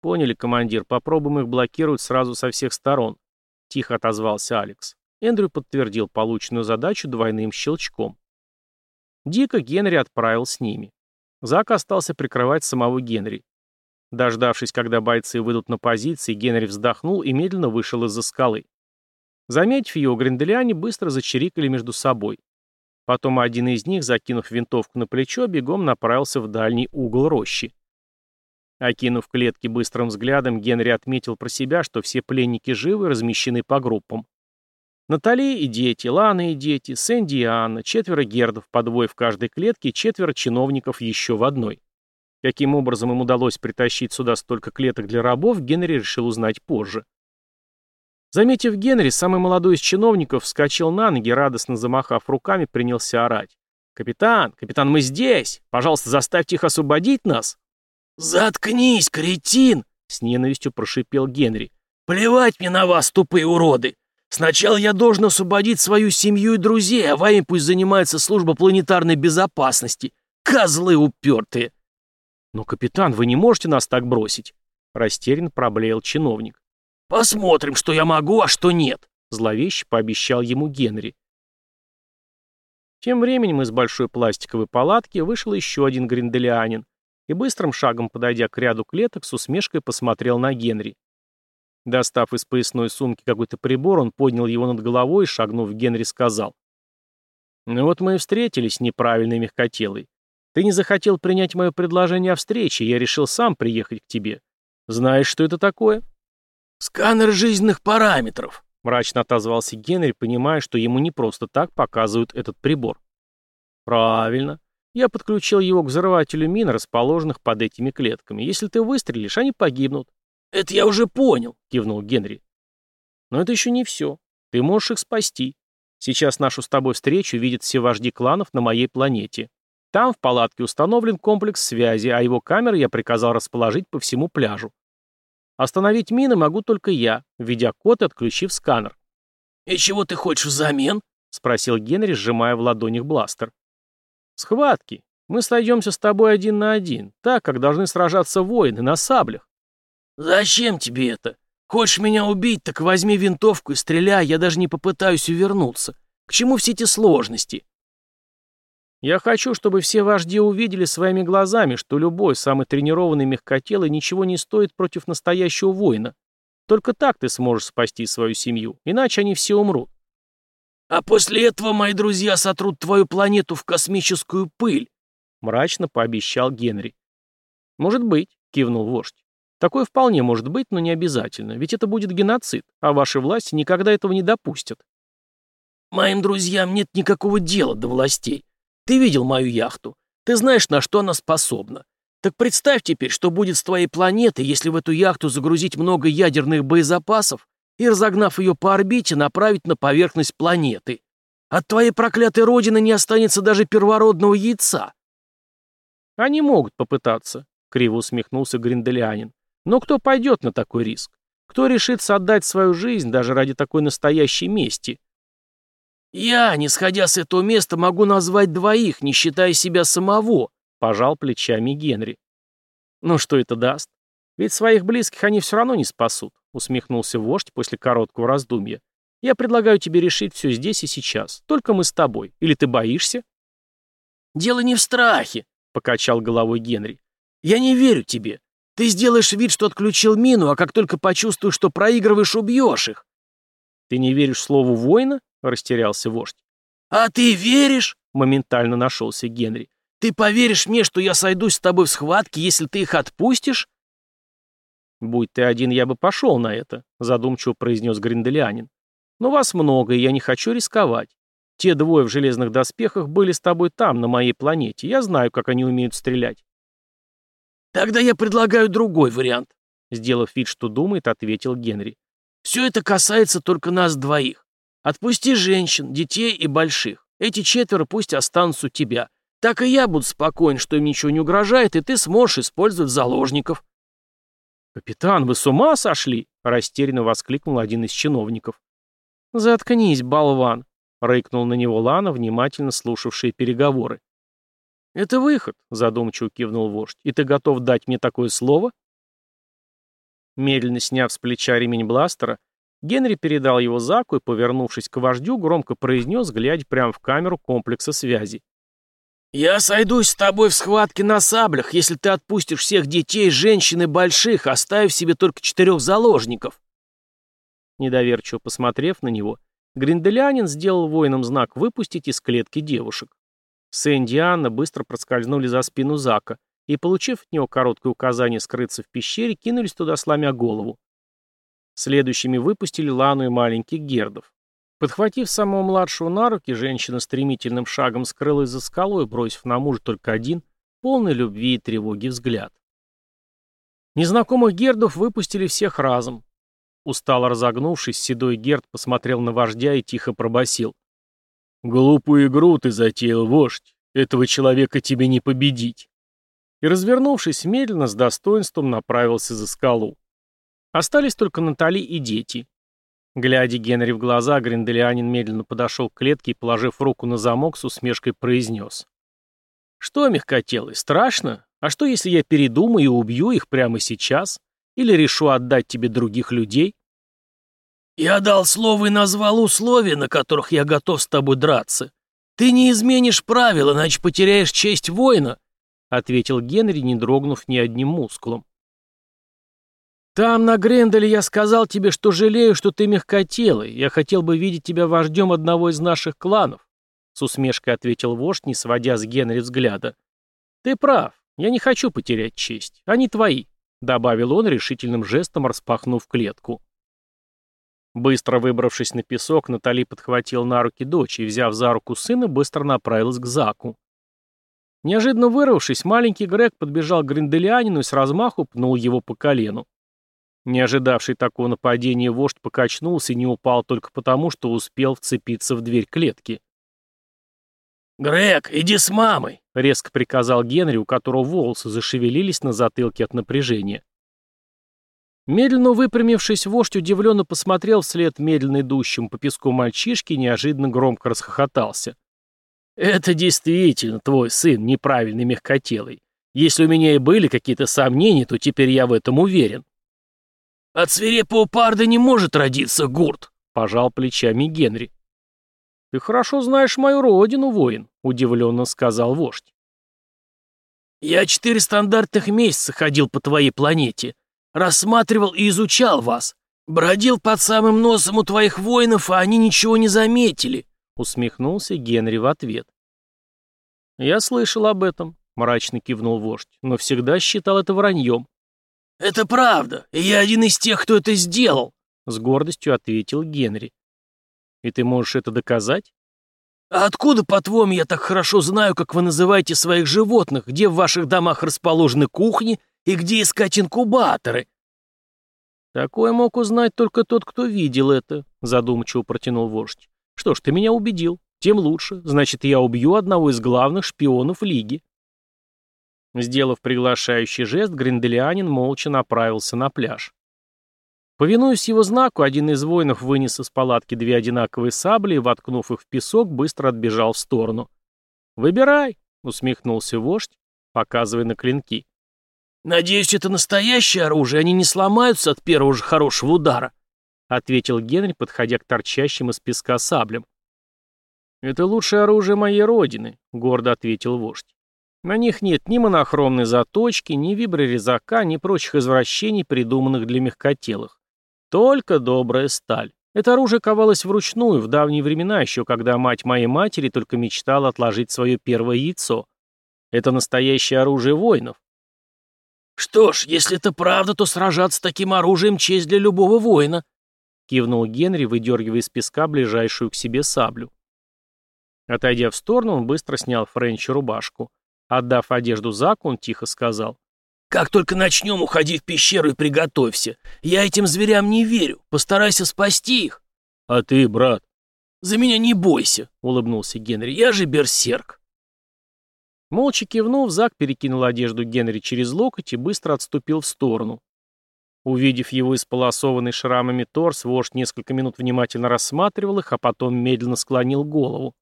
«Поняли, командир. Попробуем их блокировать сразу со всех сторон», — тихо отозвался Алекс. Эндрю подтвердил полученную задачу двойным щелчком. Дика Генри отправил с ними. Зак остался прикрывать самого Генри. Дождавшись, когда бойцы выйдут на позиции, Генри вздохнул и медленно вышел из-за скалы. Заметив его, гренделяне быстро зачирикали между собой. Потом один из них, закинув винтовку на плечо, бегом направился в дальний угол рощи. Окинув клетки быстрым взглядом, Генри отметил про себя, что все пленники живы и размещены по группам. Натали и дети, Лана и дети, Сэнди и Анна, четверо гердов по двое в каждой клетке четверо чиновников еще в одной. Каким образом им удалось притащить сюда столько клеток для рабов, Генри решил узнать позже. Заметив Генри, самый молодой из чиновников вскочил на ноги, радостно замахав руками, принялся орать. «Капитан! Капитан, мы здесь! Пожалуйста, заставьте их освободить нас!» «Заткнись, кретин!» — с ненавистью прошипел Генри. «Плевать мне на вас, тупые уроды! Сначала я должен освободить свою семью и друзей, а вами пусть занимается служба планетарной безопасности. Козлы упертые!» «Но, капитан, вы не можете нас так бросить!» — растерян проблеял чиновник. «Посмотрим, что я могу, а что нет!» — зловеще пообещал ему Генри. Тем временем из большой пластиковой палатки вышел еще один гринделианин и быстрым шагом, подойдя к ряду клеток, с усмешкой посмотрел на Генри. Достав из поясной сумки какой-то прибор, он поднял его над головой и, шагнув, Генри сказал. «Ну вот мы и встретились, неправильный мягкотелый. Ты не захотел принять мое предложение о встрече, я решил сам приехать к тебе. Знаешь, что это такое?» «Сканер жизненных параметров», — мрачно отозвался Генри, понимая, что ему не просто так показывают этот прибор. «Правильно. Я подключил его к взрывателю мин, расположенных под этими клетками. Если ты выстрелишь, они погибнут». «Это я уже понял», — кивнул Генри. «Но это еще не все. Ты можешь их спасти. Сейчас нашу с тобой встречу видят все вожди кланов на моей планете. Там в палатке установлен комплекс связи, а его камеры я приказал расположить по всему пляжу. Остановить мины могу только я, введя код и отключив сканер. «И чего ты хочешь взамен?» — спросил Генри, сжимая в ладонях бластер. «Схватки. Мы сойдемся с тобой один на один, так, как должны сражаться воины, на саблях». «Зачем тебе это? Хочешь меня убить, так возьми винтовку и стреляй, я даже не попытаюсь увернуться. К чему все эти сложности?» Я хочу, чтобы все вожди увидели своими глазами, что любой, самый тренированный мягкотелый ничего не стоит против настоящего воина. Только так ты сможешь спасти свою семью, иначе они все умрут. А после этого мои друзья сотрут твою планету в космическую пыль, мрачно пообещал Генри. Может быть, кивнул вождь. Такое вполне может быть, но не обязательно, ведь это будет геноцид, а ваши власти никогда этого не допустят. Моим друзьям нет никакого дела до властей. Ты видел мою яхту. Ты знаешь, на что она способна. Так представь теперь, что будет с твоей планетой, если в эту яхту загрузить много ядерных боезапасов и, разогнав ее по орбите, направить на поверхность планеты. От твоей проклятой родины не останется даже первородного яйца. Они могут попытаться, — криво усмехнулся Гринделианин. Но кто пойдет на такой риск? Кто решится отдать свою жизнь даже ради такой настоящей мести? «Я, не сходя с этого места, могу назвать двоих, не считая себя самого», — пожал плечами Генри. «Ну что это даст? Ведь своих близких они все равно не спасут», — усмехнулся вождь после короткого раздумья. «Я предлагаю тебе решить все здесь и сейчас. Только мы с тобой. Или ты боишься?» «Дело не в страхе», — покачал головой Генри. «Я не верю тебе. Ты сделаешь вид, что отключил мину, а как только почувствуешь, что проигрываешь, убьешь их». «Ты не веришь слову воина?» — растерялся вождь. «А ты веришь?» — моментально нашелся Генри. «Ты поверишь мне, что я сойдусь с тобой в схватке, если ты их отпустишь?» «Будь ты один, я бы пошел на это», — задумчиво произнес Гринделианин. «Но вас много, и я не хочу рисковать. Те двое в железных доспехах были с тобой там, на моей планете. Я знаю, как они умеют стрелять». «Тогда я предлагаю другой вариант», — сделав вид, что думает, ответил Генри. «Все это касается только нас двоих. Отпусти женщин, детей и больших. Эти четверо пусть останутся у тебя. Так и я буду спокоен, что им ничего не угрожает, и ты сможешь использовать заложников». «Капитан, вы с ума сошли?» — растерянно воскликнул один из чиновников. «Заткнись, болван!» — рыкнул на него Лана, внимательно слушавший переговоры. «Это выход», — задумчиво кивнул вождь. «И ты готов дать мне такое слово?» Медленно сняв с плеча ремень бластера, Генри передал его Заку и, повернувшись к вождю, громко произнес, глядя прямо в камеру комплекса связи. «Я сойдусь с тобой в схватке на саблях, если ты отпустишь всех детей, женщин и больших, оставив себе только четырех заложников». Недоверчиво посмотрев на него, Гринделянин сделал воинам знак «выпустить» из клетки девушек. Сэнди и Анна быстро проскользнули за спину Зака и, получив от него короткое указание скрыться в пещере, кинулись туда, сломя голову. Следующими выпустили Лану и маленьких гердов. Подхватив самого младшего на руки, женщина стремительным шагом скрылась за скалой, бросив на мужа только один, полный любви и тревоги взгляд. Незнакомых гердов выпустили всех разом. Устало разогнувшись, седой герд посмотрел на вождя и тихо пробасил: «Глупую игру ты затеял, вождь. Этого человека тебе не победить». И, развернувшись, медленно, с достоинством направился за скалу. Остались только Натали и дети. Глядя Генри в глаза, Гринделианин медленно подошел к клетке и, положив руку на замок, с усмешкой произнес. «Что, мягкотелый, страшно? А что, если я передумаю и убью их прямо сейчас? Или решу отдать тебе других людей?» «Я дал слово и назвал условия, на которых я готов с тобой драться. Ты не изменишь правила, иначе потеряешь честь воина», — ответил Генри, не дрогнув ни одним мускулом. «Там, на Гренделе, я сказал тебе, что жалею, что ты мягкотелый. Я хотел бы видеть тебя вождем одного из наших кланов», — с усмешкой ответил вождь, не сводя с Генри взгляда. «Ты прав. Я не хочу потерять честь. Они твои», — добавил он решительным жестом, распахнув клетку. Быстро выбравшись на песок, Натали подхватил на руки дочь и, взяв за руку сына, быстро направилась к Заку. Неожиданно вырвавшись, маленький Грег подбежал к Гринделианину и с размаху пнул его по колену. Не ожидавший такого нападения вождь покачнулся и не упал только потому, что успел вцепиться в дверь клетки. «Грег, иди с мамой!» — резко приказал Генри, у которого волосы зашевелились на затылке от напряжения. Медленно выпрямившись, вождь удивленно посмотрел вслед медленно идущему по песку мальчишке и неожиданно громко расхохотался. «Это действительно твой сын, неправильный мягкотелый. Если у меня и были какие-то сомнения, то теперь я в этом уверен. «От свирепого парда не может родиться гурт», — пожал плечами Генри. «Ты хорошо знаешь мою родину, воин», — удивленно сказал вождь. «Я четыре стандартных месяца ходил по твоей планете, рассматривал и изучал вас, бродил под самым носом у твоих воинов, а они ничего не заметили», — усмехнулся Генри в ответ. «Я слышал об этом», — мрачно кивнул вождь, — «но всегда считал это враньем. «Это правда, и я один из тех, кто это сделал», — с гордостью ответил Генри. «И ты можешь это доказать?» «А откуда, по-твоему, я так хорошо знаю, как вы называете своих животных, где в ваших домах расположены кухни и где искать инкубаторы?» «Такое мог узнать только тот, кто видел это», — задумчиво протянул вождь. «Что ж, ты меня убедил. Тем лучше. Значит, я убью одного из главных шпионов Лиги». Сделав приглашающий жест, Гринделианин молча направился на пляж. Повинуясь его знаку, один из воинов вынес из палатки две одинаковые сабли и, воткнув их в песок, быстро отбежал в сторону. «Выбирай», — усмехнулся вождь, показывая на клинки. «Надеюсь, это настоящее оружие, они не сломаются от первого же хорошего удара», — ответил Генри, подходя к торчащим из песка саблям. «Это лучшее оружие моей родины», — гордо ответил вождь. На них нет ни монохромной заточки, ни виброрезака, ни прочих извращений, придуманных для мягкотелых. Только добрая сталь. Это оружие ковалось вручную в давние времена, еще когда мать моей матери только мечтала отложить свое первое яйцо. Это настоящее оружие воинов. «Что ж, если это правда, то сражаться таким оружием честь для любого воина», кивнул Генри, выдергивая из песка ближайшую к себе саблю. Отойдя в сторону, он быстро снял Френчу рубашку. Отдав одежду Заку, он тихо сказал. «Как только начнем, уходи в пещеру и приготовься. Я этим зверям не верю. Постарайся спасти их». «А ты, брат?» «За меня не бойся», — улыбнулся Генри. «Я же берсерк». Молча кивнув, Зак перекинул одежду Генри через локоть и быстро отступил в сторону. Увидев его исполосованный шрамами торс, вождь несколько минут внимательно рассматривал их, а потом медленно склонил голову.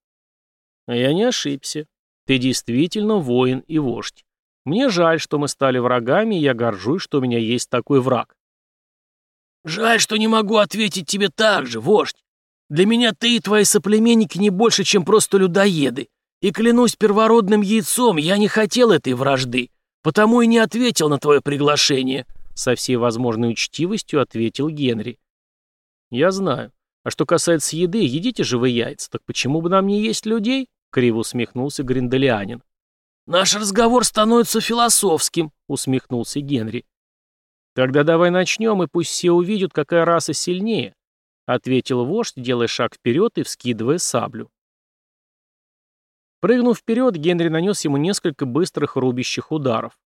Я не ошибся. Ты действительно воин и вождь. Мне жаль, что мы стали врагами, и я горжусь, что у меня есть такой враг. Жаль, что не могу ответить тебе так же, вождь. Для меня ты и твои соплеменники не больше, чем просто людоеды. И клянусь первородным яйцом, я не хотел этой вражды, потому и не ответил на твое приглашение, со всей возможной учтивостью ответил Генри. Я знаю. А что касается еды, едите же вы яйца, так почему бы нам не есть людей? — криво усмехнулся Гринделианин. «Наш разговор становится философским», — усмехнулся Генри. «Тогда давай начнем, и пусть все увидят, какая раса сильнее», — ответил вождь, делая шаг вперед и вскидывая саблю. Прыгнув вперед, Генри нанес ему несколько быстрых рубящих ударов.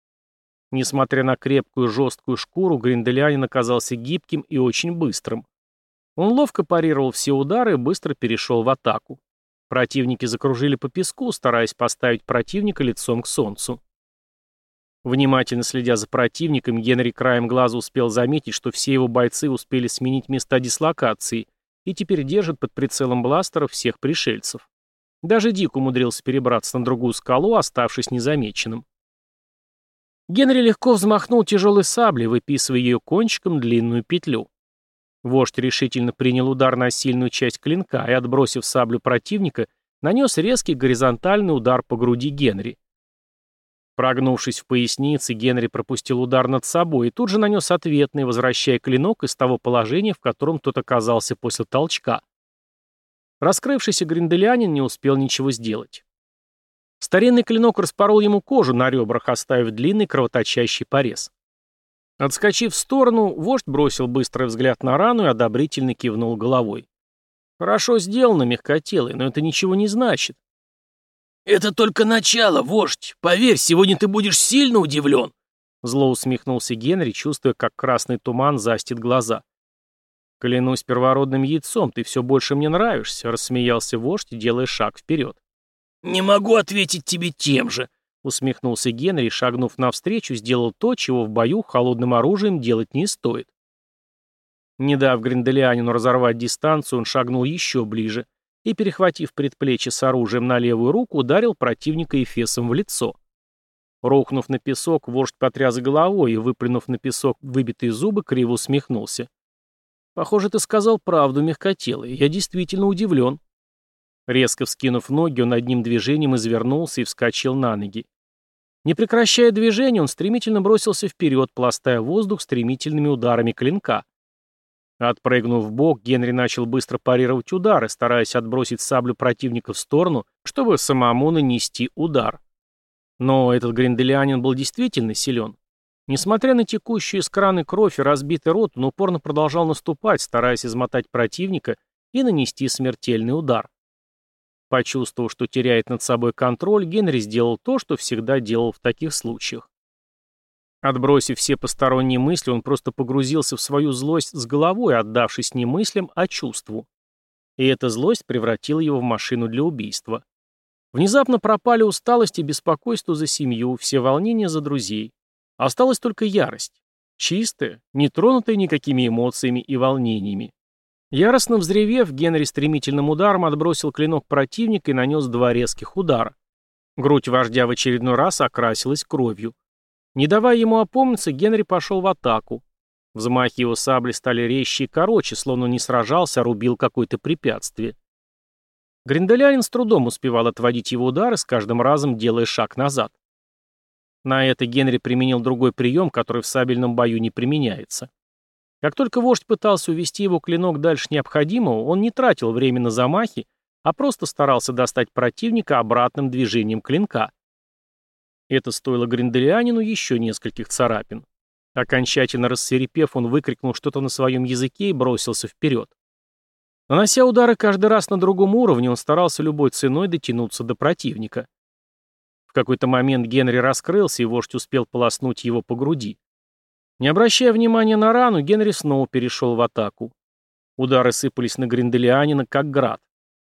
Несмотря на крепкую жесткую шкуру, Гринделянин оказался гибким и очень быстрым. Он ловко парировал все удары и быстро перешел в атаку. Противники закружили по песку, стараясь поставить противника лицом к солнцу. Внимательно следя за противником, Генри краем глаза успел заметить, что все его бойцы успели сменить места дислокации и теперь держат под прицелом бластеров всех пришельцев. Даже Дик умудрился перебраться на другую скалу, оставшись незамеченным. Генри легко взмахнул тяжелой саблей, выписывая ее кончиком длинную петлю. Вождь решительно принял удар на сильную часть клинка и, отбросив саблю противника, нанес резкий горизонтальный удар по груди Генри. Прогнувшись в пояснице, Генри пропустил удар над собой и тут же нанес ответный, возвращая клинок из того положения, в котором тот оказался после толчка. Раскрывшийся гринделянин не успел ничего сделать. Старинный клинок распорол ему кожу на ребрах, оставив длинный кровоточащий порез. Отскочив в сторону, вождь бросил быстрый взгляд на рану и одобрительно кивнул головой. «Хорошо сделано, мягкотелый, но это ничего не значит». «Это только начало, вождь. Поверь, сегодня ты будешь сильно удивлен». Зло усмехнулся Генри, чувствуя, как красный туман застит глаза. «Клянусь первородным яйцом, ты все больше мне нравишься», — рассмеялся вождь, делая шаг вперед. «Не могу ответить тебе тем же», — усмехнулся Генри, шагнув навстречу, сделал то, чего в бою холодным оружием делать не стоит. Не дав Гринделианину разорвать дистанцию, он шагнул еще ближе и, перехватив предплечье с оружием на левую руку, ударил противника эфесом в лицо. Рухнув на песок, вождь потряс головой и, выплюнув на песок выбитые зубы, криво усмехнулся. «Похоже, ты сказал правду, мягкотелый. Я действительно удивлен». Резко вскинув ноги, он одним движением извернулся и вскочил на ноги. Не прекращая движения, он стремительно бросился вперед, пластая воздух стремительными ударами клинка. Отпрыгнув в бок, Генри начал быстро парировать удары, стараясь отбросить саблю противника в сторону, чтобы самому нанести удар. Но этот гринделианин был действительно силен. Несмотря на текущую из краны кровь и разбитый рот, он упорно продолжал наступать, стараясь измотать противника и нанести смертельный удар. Почувствовав, что теряет над собой контроль, Генри сделал то, что всегда делал в таких случаях. Отбросив все посторонние мысли, он просто погрузился в свою злость с головой, отдавшись не мыслям, а чувству. И эта злость превратила его в машину для убийства. Внезапно пропали усталость и беспокойство за семью, все волнения за друзей. Осталась только ярость. Чистая, не тронутая никакими эмоциями и волнениями. Яростно взревев, Генри стремительным ударом отбросил клинок противника и нанес два резких удара. Грудь вождя в очередной раз окрасилась кровью. Не давая ему опомниться, Генри пошел в атаку. Взмахи его сабли стали резче и короче, словно не сражался, а рубил какое-то препятствие. Гринделянин с трудом успевал отводить его удары, с каждым разом делая шаг назад. На это Генри применил другой прием, который в сабельном бою не применяется. Как только вождь пытался увести его клинок дальше необходимого, он не тратил время на замахи, а просто старался достать противника обратным движением клинка. Это стоило Гринделианину еще нескольких царапин. Окончательно рассверепев, он выкрикнул что-то на своем языке и бросился вперед. Нанося удары каждый раз на другом уровне, он старался любой ценой дотянуться до противника. В какой-то момент Генри раскрылся, и вождь успел полоснуть его по груди. Не обращая внимания на рану, Генри снова перешел в атаку. Удары сыпались на Гринделианина, как град.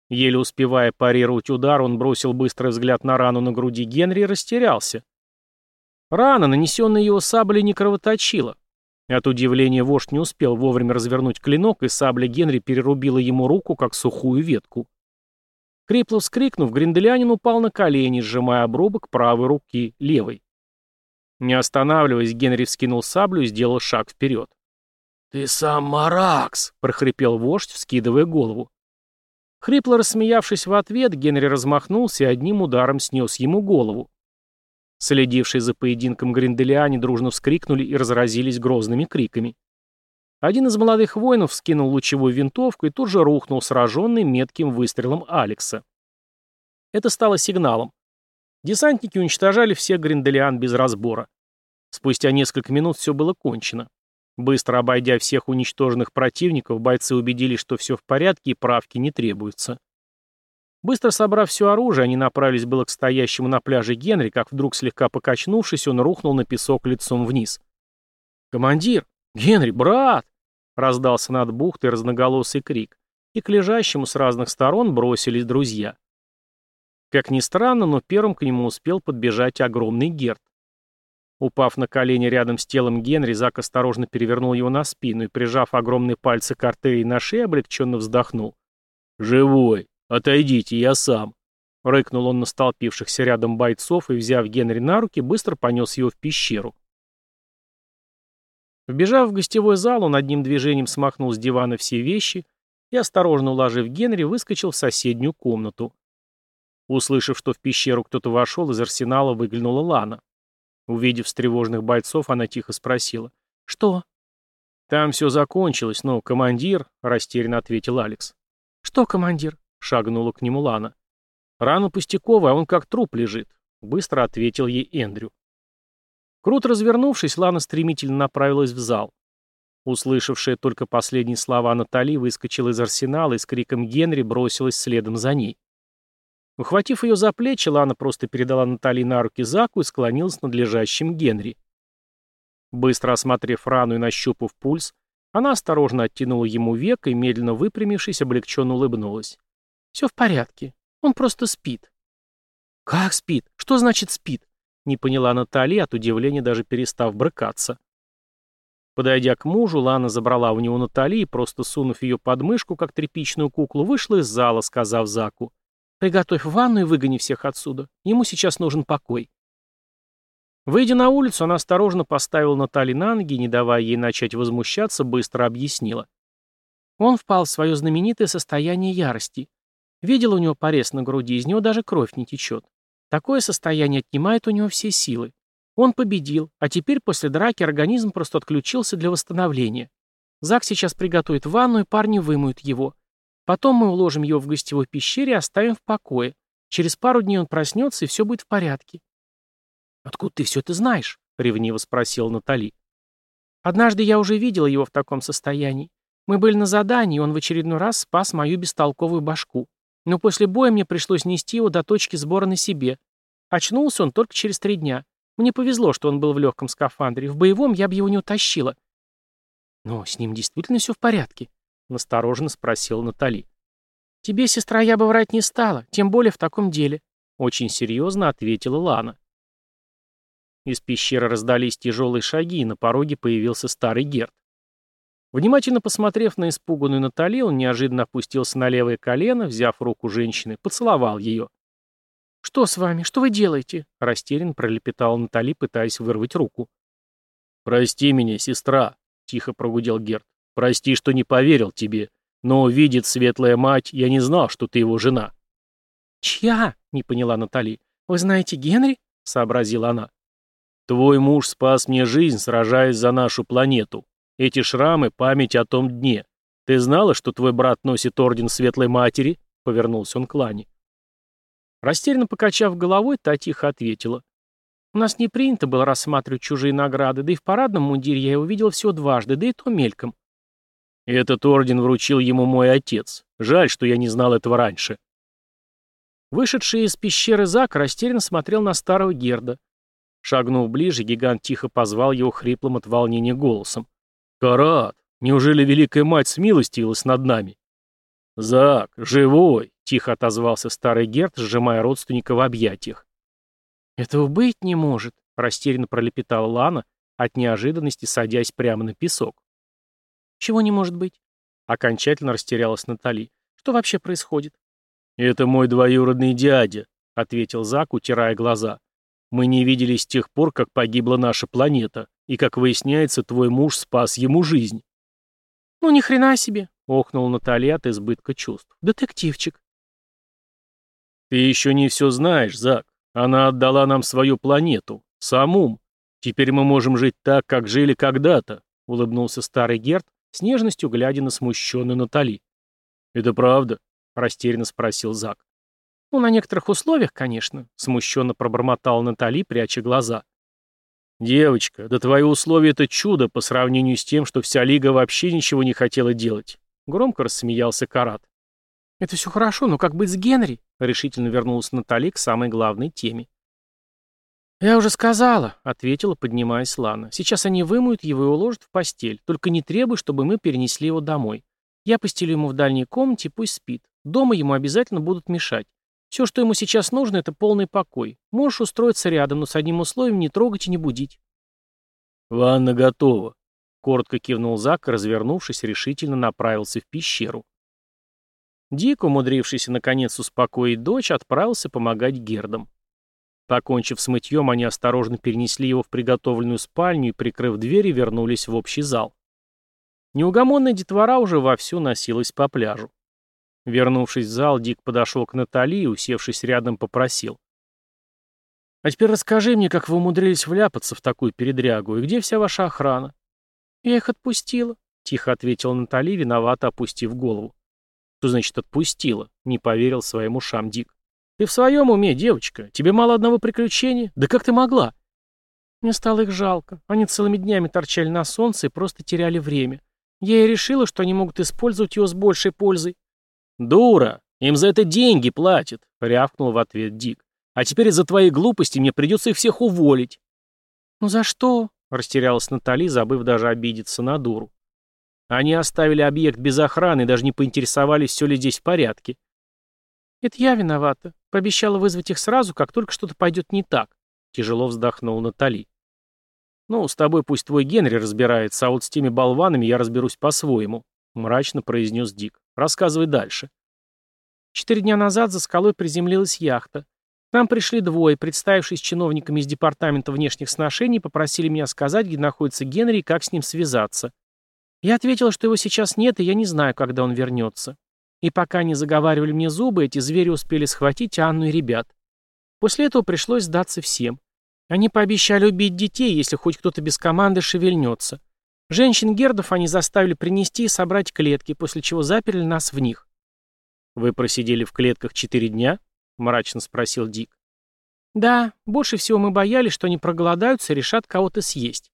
Еле успевая парировать удар, он бросил быстрый взгляд на рану на груди Генри и растерялся. Рана, нанесенная его саблей, не кровоточила. От удивления вождь не успел вовремя развернуть клинок, и сабля Генри перерубила ему руку, как сухую ветку. Крипло вскрикнув, Гринделянин упал на колени, сжимая обрубок правой руки левой. Не останавливаясь, Генри вскинул саблю и сделал шаг вперед. «Ты сам Маракс!» — прохрипел вождь, вскидывая голову. Хрипло рассмеявшись в ответ, Генри размахнулся и одним ударом снес ему голову. Следившие за поединком гринделиане дружно вскрикнули и разразились грозными криками. Один из молодых воинов скинул лучевую винтовку и тут же рухнул, сраженный метким выстрелом Алекса. Это стало сигналом. Десантники уничтожали всех гринделиан без разбора. Спустя несколько минут все было кончено. Быстро обойдя всех уничтоженных противников, бойцы убедились, что все в порядке и правки не требуются. Быстро собрав все оружие, они направились было к стоящему на пляже Генри, как вдруг, слегка покачнувшись, он рухнул на песок лицом вниз. «Командир! Генри, брат!» — раздался над бухтой разноголосый крик, и к лежащему с разных сторон бросились друзья. Как ни странно, но первым к нему успел подбежать огромный Герд. Упав на колени рядом с телом Генри, Зак осторожно перевернул его на спину и, прижав огромные пальцы к артерии на шее, облегченно вздохнул. «Живой!» «Отойдите, я сам!» Рыкнул он на столпившихся рядом бойцов и, взяв Генри на руки, быстро понес его в пещеру. Вбежав в гостевой зал, он одним движением смахнул с дивана все вещи и, осторожно уложив Генри, выскочил в соседнюю комнату. Услышав, что в пещеру кто-то вошел, из арсенала выглянула Лана. Увидев встревоженных бойцов, она тихо спросила. «Что?» «Там все закончилось, но командир...» — растерянно ответил Алекс. «Что командир?» Шагнула к нему Лана. «Рана пустяковая, он как труп лежит», — быстро ответил ей Эндрю. Круто развернувшись, Лана стремительно направилась в зал. Услышавшая только последние слова Натали выскочила из арсенала и с криком Генри бросилась следом за ней. Ухватив ее за плечи, Лана просто передала Натали на руки Заку и склонилась над лежащим Генри. Быстро осмотрев рану и нащупав пульс, она осторожно оттянула ему век и, медленно выпрямившись, облегченно улыбнулась. «Все в порядке. Он просто спит». «Как спит? Что значит спит?» Не поняла Наталья, от удивления даже перестав брыкаться. Подойдя к мужу, Лана забрала у него Натали и, просто сунув ее под мышку, как тряпичную куклу, вышла из зала, сказав Заку. «Приготовь ванну и выгони всех отсюда. Ему сейчас нужен покой». Выйдя на улицу, она осторожно поставила Натали на ноги, не давая ей начать возмущаться, быстро объяснила. Он впал в свое знаменитое состояние ярости. Видел у него порез на груди, из него даже кровь не течет. Такое состояние отнимает у него все силы. Он победил, а теперь после драки организм просто отключился для восстановления. Зак сейчас приготовит ванну, и парни вымоют его. Потом мы уложим его в гостевой пещере и оставим в покое. Через пару дней он проснется, и все будет в порядке. «Откуда ты все это знаешь?» — ревниво спросила Натали. «Однажды я уже видела его в таком состоянии. Мы были на задании, и он в очередной раз спас мою бестолковую башку. Но после боя мне пришлось нести его до точки сбора на себе. Очнулся он только через три дня. Мне повезло, что он был в легком скафандре. В боевом я бы его не утащила. Но с ним действительно все в порядке? Настороженно спросила Натали. Тебе, сестра, я бы врать не стала, тем более в таком деле. Очень серьезно ответила Лана. Из пещеры раздались тяжелые шаги, и на пороге появился старый Герд. Внимательно посмотрев на испуганную Натали, он неожиданно опустился на левое колено, взяв руку женщины, поцеловал ее. «Что с вами? Что вы делаете?» — растерян пролепетала Натали, пытаясь вырвать руку. «Прости меня, сестра», — тихо прогудел Герд. «Прости, что не поверил тебе. Но, видит светлая мать, я не знал, что ты его жена». «Чья?» — не поняла Натали. «Вы знаете Генри?» — сообразила она. «Твой муж спас мне жизнь, сражаясь за нашу планету», эти шрамы — память о том дне. Ты знала, что твой брат носит орден Светлой Матери?» — повернулся он к Лане. Растерянно покачав головой, та тихо ответила. «У нас не принято было рассматривать чужие награды, да и в парадном мундире я его видел всего дважды, да и то мельком». «Этот орден вручил ему мой отец. Жаль, что я не знал этого раньше». Вышедший из пещеры Зак растерянно смотрел на старого Герда. Шагнув ближе, гигант тихо позвал его хриплым от волнения голосом. «Карат, неужели Великая Мать смилостивилась над нами?» «Зак, живой!» — тихо отозвался старый Герд, сжимая родственника в объятиях. «Этого быть не может», — растерянно пролепетала Лана, от неожиданности садясь прямо на песок. «Чего не может быть?» — окончательно растерялась Натали. «Что вообще происходит?» «Это мой двоюродный дядя», — ответил Зак, утирая глаза. «Мы не виделись с тех пор, как погибла наша планета. И, как выясняется, твой муж спас ему жизнь. Ну, ни хрена себе, охнул Наталья от избытка чувств. Детективчик. Ты еще не все знаешь, Зак. Она отдала нам свою планету, самум. Теперь мы можем жить так, как жили когда-то, улыбнулся старый Герд, с нежностью глядя на смущенную Натали. Это правда? растерянно спросил Зак. Ну, на некоторых условиях, конечно, смущенно пробормотал Натали, пряча глаза. «Девочка, да твои условия — это чудо по сравнению с тем, что вся лига вообще ничего не хотела делать», — громко рассмеялся Карат. Это все хорошо, но как быть с Генри? Решительно вернулась Натали к самой главной теме. «Я уже сказала», — ответила, поднимаясь Лана. «Сейчас они вымоют его и уложат в постель. Только не требуй, чтобы мы перенесли его домой. Я постелю ему в дальней комнате, пусть спит. Дома ему обязательно будут мешать. Все, что ему сейчас нужно, это полный покой. Можешь устроиться рядом, но с одним условием не трогать и не будить». «Ванна готова», — коротко кивнул Зак развернувшись, решительно направился в пещеру. Дик, умудрившийся наконец успокоить дочь, отправился помогать Гердам. Покончив с мытьем, они осторожно перенесли его в приготовленную спальню и, прикрыв двери, вернулись в общий зал. Неугомонная детвора уже вовсю носилась по пляжу. Вернувшись в зал, Дик подошел к Натали и, усевшись рядом, попросил. «А теперь расскажи мне, как вы умудрились вляпаться в такую передрягу, и где вся ваша охрана?» «Я их отпустила», — тихо ответила Натали, виновато опустив голову. «Что значит отпустила?» — не поверил своим ушам Дик. «Ты в своем уме, девочка? Тебе мало одного приключения? Да как ты могла?» Мне стало их жалко. Они целыми днями торчали на солнце и просто теряли время. Я и решила, что они могут использовать его с большей пользой. «Дура! Им за это деньги платят!» — рявкнул в ответ Дик. «А теперь из-за твоей глупости мне придется их всех уволить». «Ну за что?» — растерялась Натали, забыв даже обидеться на дуру. Они оставили объект без охраны и даже не поинтересовались, все ли здесь в порядке. «Это я виновата. Пообещала вызвать их сразу, как только что-то пойдет не так», — тяжело вздохнул Натали. «Ну, с тобой пусть твой Генри разбирается, а вот с теми болванами я разберусь по-своему», — мрачно произнес Дик. «Рассказывай дальше». Четыре дня назад за скалой приземлилась яхта. К нам пришли двое, представившись чиновниками из Департамента внешних сношений, попросили меня сказать, где находится Генри и как с ним связаться. Я ответила, что его сейчас нет, и я не знаю, когда он вернется. И пока они заговаривали мне зубы, эти звери успели схватить Анну и ребят. После этого пришлось сдаться всем. Они пообещали убить детей, если хоть кто-то без команды шевельнется. Женщин Гердов они заставили принести и собрать клетки, после чего заперли нас в них. «Вы просидели в клетках четыре дня?» — мрачно спросил Дик. «Да, больше всего мы боялись, что они проголодаются и решат кого-то съесть».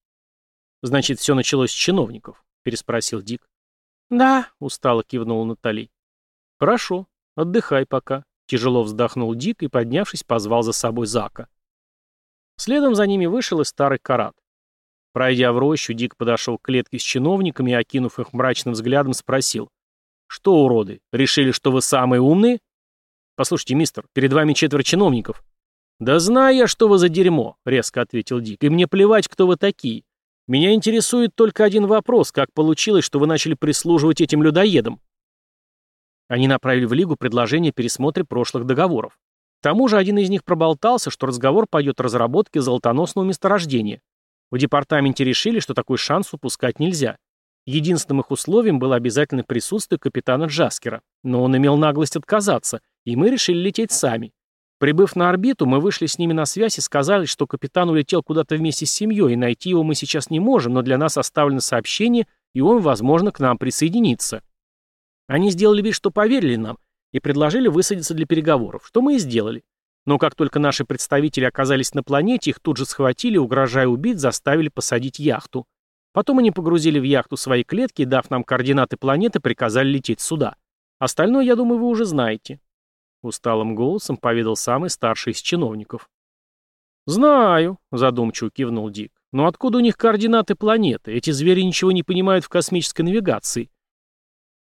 «Значит, все началось с чиновников?» — переспросил Дик. «Да», — устало кивнула Натали. «Хорошо, отдыхай пока», — тяжело вздохнул Дик и, поднявшись, позвал за собой Зака. Следом за ними вышел и старый карат. Пройдя в рощу, Дик подошел к клетке с чиновниками и, окинув их мрачным взглядом, спросил. «Что, уроды, решили, что вы самые умные?» «Послушайте, мистер, перед вами четверо чиновников». «Да знаю я, что вы за дерьмо», — резко ответил Дик, — «и мне плевать, кто вы такие. Меня интересует только один вопрос, как получилось, что вы начали прислуживать этим людоедам?» Они направили в Лигу предложение о пересмотре прошлых договоров. К тому же один из них проболтался, что разговор пойдет о разработке золотоносного месторождения. В департаменте решили, что такой шанс упускать нельзя. Единственным их условием было обязательное присутствие капитана Джаскера, но он имел наглость отказаться, и мы решили лететь сами. Прибыв на орбиту, мы вышли с ними на связь и сказали, что капитан улетел куда-то вместе с семьей, и найти его мы сейчас не можем, но для нас оставлено сообщение, и он, возможно, к нам присоединится. Они сделали вид, что поверили нам, и предложили высадиться для переговоров, что мы и сделали. Но как только наши представители оказались на планете, их тут же схватили, угрожая убить, заставили посадить яхту. Потом они погрузили в яхту свои клетки и, дав нам координаты планеты, приказали лететь сюда. Остальное, я думаю, вы уже знаете. Усталым голосом поведал самый старший из чиновников. «Знаю», — задумчиво кивнул Дик. «Но откуда у них координаты планеты? Эти звери ничего не понимают в космической навигации.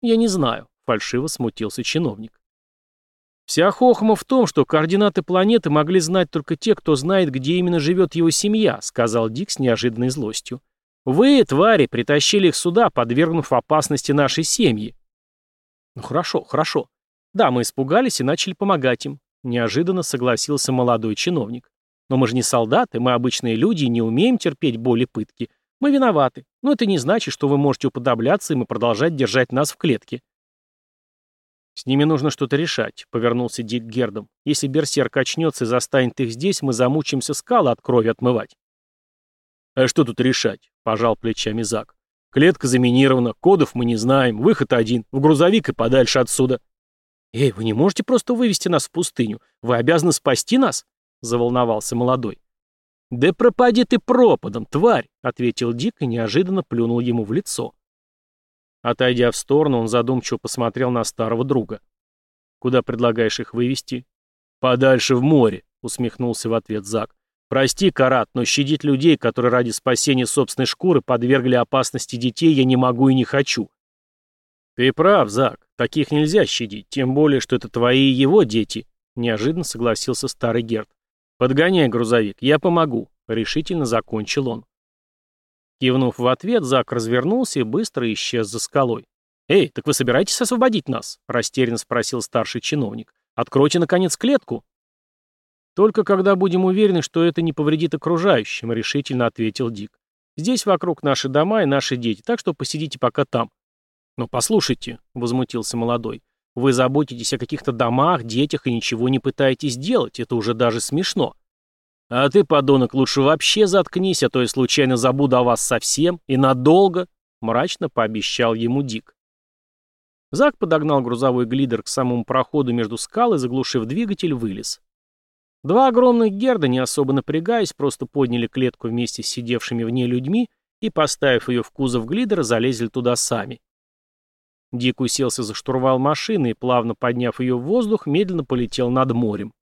«Я не знаю», — фальшиво смутился чиновник. Вся хохма в том, что координаты планеты могли знать только те, кто знает, где именно живет его семья, сказал Дик с неожиданной злостью. Вы, твари, притащили их сюда, подвергнув опасности нашей семьи. Ну хорошо, хорошо. Да, мы испугались и начали помогать им. Неожиданно согласился молодой чиновник. Но мы же не солдаты, мы обычные люди и не умеем терпеть боли пытки. Мы виноваты, но это не значит, что вы можете уподобляться им и продолжать держать нас в клетке. «С ними нужно что-то решать», — повернулся Дик Гердом. «Если берсерк очнется и застанет их здесь, мы замучимся скалы от крови отмывать». «А что тут решать?» — пожал плечами Зак. «Клетка заминирована, кодов мы не знаем, выход один, в грузовик и подальше отсюда». «Эй, вы не можете просто вывести нас в пустыню? Вы обязаны спасти нас?» — заволновался молодой. «Да пропади ты пропадом, тварь!» — ответил Дик и неожиданно плюнул ему в лицо. Отойдя в сторону, он задумчиво посмотрел на старого друга. Куда предлагаешь их вывести? Подальше в море, усмехнулся в ответ Зак. Прости, Карат, но щадить людей, которые ради спасения собственной шкуры подвергли опасности детей, я не могу и не хочу. Ты прав, Зак. Таких нельзя щадить, тем более, что это твои и его дети, неожиданно согласился старый Герд. Подгоняй грузовик, я помогу, решительно закончил он. Кивнув в ответ, Зак развернулся и быстро исчез за скалой. «Эй, так вы собираетесь освободить нас?» — растерянно спросил старший чиновник. «Откройте, наконец, клетку». «Только когда будем уверены, что это не повредит окружающим», — решительно ответил Дик. «Здесь вокруг наши дома и наши дети, так что посидите пока там». «Но послушайте», — возмутился молодой, — «вы заботитесь о каких-то домах, детях и ничего не пытаетесь делать. Это уже даже смешно». «А ты, подонок, лучше вообще заткнись, а то я случайно забуду о вас совсем и надолго», — мрачно пообещал ему Дик. Зак подогнал грузовой глидер к самому проходу между скал и, заглушив двигатель, вылез. Два огромных герда, не особо напрягаясь, просто подняли клетку вместе с сидевшими в ней людьми и, поставив ее в кузов глидера, залезли туда сами. Дик уселся за штурвал машины и, плавно подняв ее в воздух, медленно полетел над морем.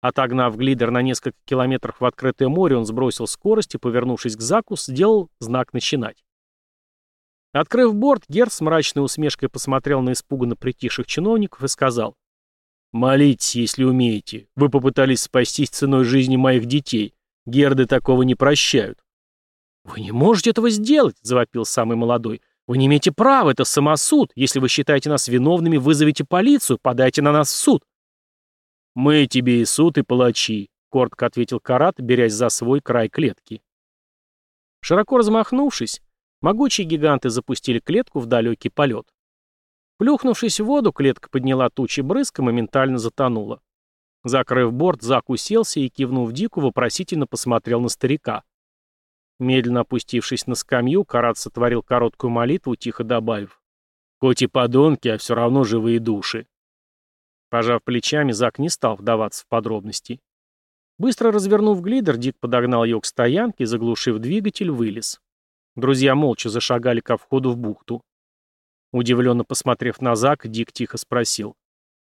Отогнав глидер на несколько километров в открытое море, он сбросил скорость и, повернувшись к Заку, сделал знак «начинать». Открыв борт, Герд с мрачной усмешкой посмотрел на испуганно притихших чиновников и сказал, «Молитесь, если умеете. Вы попытались спастись ценой жизни моих детей. Герды такого не прощают». «Вы не можете этого сделать», — завопил самый молодой. «Вы не имеете права, это самосуд. Если вы считаете нас виновными, вызовите полицию, подайте на нас в суд». «Мы тебе и суд, и палачи», — коротко ответил Карат, берясь за свой край клетки. Широко размахнувшись, могучие гиганты запустили клетку в далекий полет. Плюхнувшись в воду, клетка подняла тучи брызг и моментально затонула. Закрыв борт, Зак уселся и, кивнув Дику, вопросительно посмотрел на старика. Медленно опустившись на скамью, Карат сотворил короткую молитву, тихо добавив. «Хоть и подонки, а все равно живые души». Пожав плечами, Зак не стал вдаваться в подробности. Быстро развернув глидер, Дик подогнал ее к стоянке и, заглушив двигатель, вылез. Друзья молча зашагали ко входу в бухту. Удивленно посмотрев на Зак, Дик тихо спросил.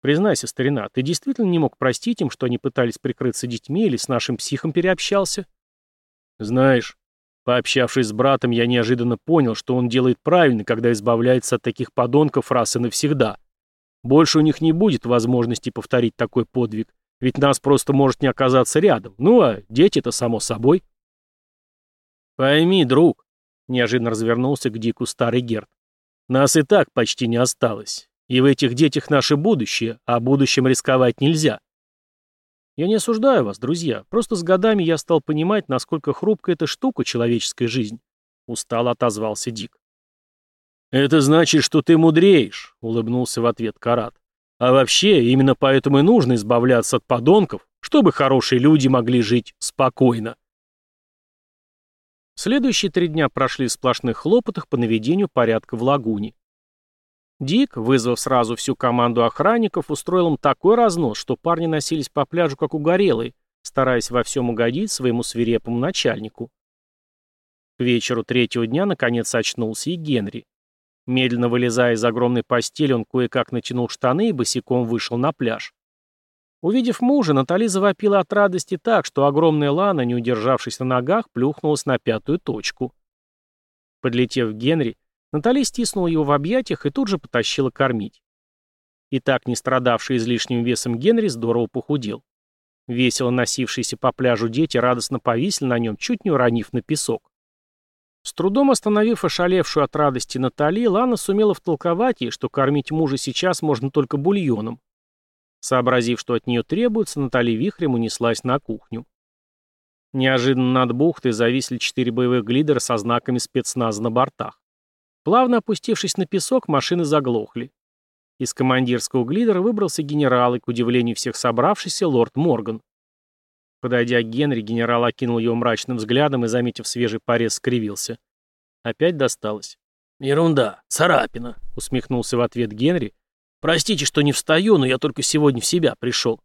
«Признайся, старина, ты действительно не мог простить им, что они пытались прикрыться детьми или с нашим психом переобщался?» «Знаешь, пообщавшись с братом, я неожиданно понял, что он делает правильно, когда избавляется от таких подонков раз и навсегда», больше у них не будет возможности повторить такой подвиг, ведь нас просто может не оказаться рядом. Ну а дети-то само собой. Пойми, друг, неожиданно развернулся к Дику старый Герд. Нас и так почти не осталось. И в этих детях наше будущее, а будущем рисковать нельзя. Я не осуждаю вас, друзья. Просто с годами я стал понимать, насколько хрупкая эта штука человеческая жизнь. Устало отозвался Дик. «Это значит, что ты мудреешь», — улыбнулся в ответ Карат. «А вообще, именно поэтому и нужно избавляться от подонков, чтобы хорошие люди могли жить спокойно». Следующие три дня прошли в сплошных хлопотах по наведению порядка в лагуне. Дик, вызвав сразу всю команду охранников, устроил им такой разнос, что парни носились по пляжу как угорелые, стараясь во всем угодить своему свирепому начальнику. К вечеру третьего дня наконец очнулся и Генри. Медленно вылезая из огромной постели, он кое-как натянул штаны и босиком вышел на пляж. Увидев мужа, Натали завопила от радости так, что огромная Лана, не удержавшись на ногах, плюхнулась на пятую точку. Подлетев к Генри, Натали стиснула его в объятиях и тут же потащила кормить. И так не страдавший излишним весом Генри здорово похудел. Весело носившиеся по пляжу дети радостно повисли на нем, чуть не уронив на песок. С трудом остановив ошалевшую от радости Натали, Лана сумела втолковать ей, что кормить мужа сейчас можно только бульоном. Сообразив, что от нее требуется, Натали вихрем унеслась на кухню. Неожиданно над бухтой зависли четыре боевых глидера со знаками спецназа на бортах. Плавно опустившись на песок, машины заглохли. Из командирского глидера выбрался генерал и, к удивлению всех собравшихся, лорд Морган. Подойдя к Генри, генерал окинул его мрачным взглядом и, заметив свежий порез, скривился. Опять досталось. «Ерунда, царапина», — усмехнулся в ответ Генри. «Простите, что не встаю, но я только сегодня в себя пришел».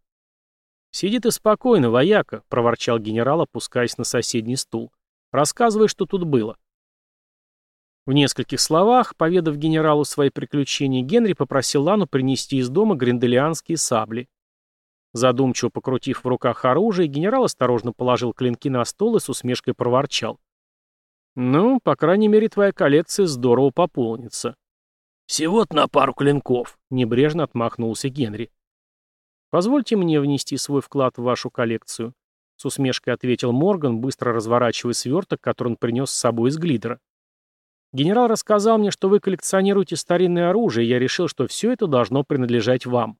«Сиди ты спокойно, вояка», — проворчал генерал, опускаясь на соседний стул. «Рассказывай, что тут было». В нескольких словах, поведав генералу свои приключения, Генри попросил Лану принести из дома гренделианские сабли. Задумчиво покрутив в руках оружие, генерал осторожно положил клинки на стол и с усмешкой проворчал. «Ну, по крайней мере, твоя коллекция здорово пополнится». «Всего-то на пару клинков», — небрежно отмахнулся Генри. «Позвольте мне внести свой вклад в вашу коллекцию», — с усмешкой ответил Морган, быстро разворачивая сверток, который он принес с собой из глидера. Генерал рассказал мне, что вы коллекционируете старинное оружие, и я решил, что все это должно принадлежать вам.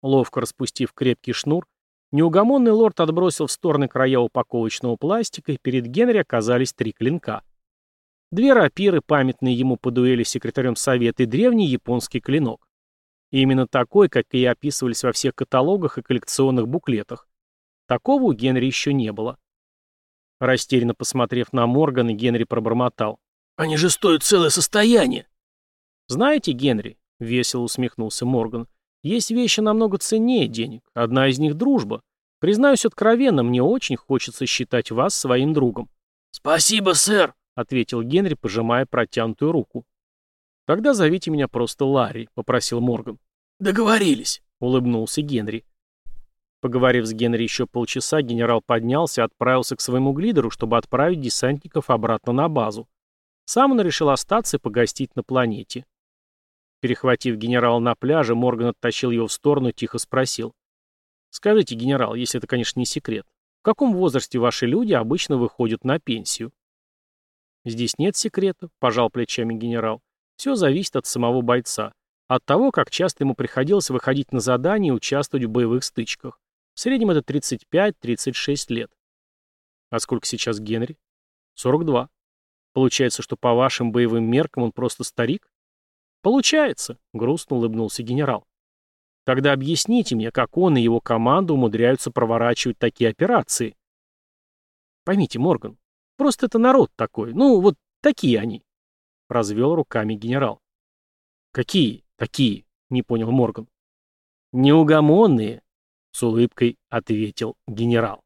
Ловко распустив крепкий шнур, неугомонный лорд отбросил в стороны края упаковочного пластика, и перед Генри оказались три клинка. Две рапиры, памятные ему по дуэли с секретарем совета, и древний японский клинок. И именно такой, как и описывались во всех каталогах и коллекционных буклетах. Такого у Генри еще не было. Растерянно посмотрев на Моргана, Генри пробормотал. Они же стоят целое состояние. Знаете, Генри, весело усмехнулся Морган, есть вещи намного ценнее денег. Одна из них — дружба. Признаюсь откровенно, мне очень хочется считать вас своим другом. Спасибо, сэр, — ответил Генри, пожимая протянутую руку. «Тогда зовите меня просто Ларри», — попросил Морган. «Договорились», — улыбнулся Генри. Поговорив с Генри еще полчаса, генерал поднялся и отправился к своему глидеру, чтобы отправить десантников обратно на базу. Сам он решил остаться и погостить на планете. Перехватив генерала на пляже, Морган оттащил его в сторону и тихо спросил. «Скажите, генерал, если это, конечно, не секрет, в каком возрасте ваши люди обычно выходят на пенсию?» «Здесь нет секрета», — пожал плечами генерал. «Все зависит от самого бойца, от того, как часто ему приходилось выходить на задания и участвовать в боевых стычках. В среднем это 35-36 лет». «А сколько сейчас Генри?» «42». Получается, что по вашим боевым меркам он просто старик? Получается, грустно улыбнулся генерал. Тогда объясните мне, как он и его команда умудряются проворачивать такие операции. Поймите, Морган, просто это народ такой, ну вот такие они. Развел руками генерал. Какие такие? Не понял Морган. Неугомонные, с улыбкой ответил генерал.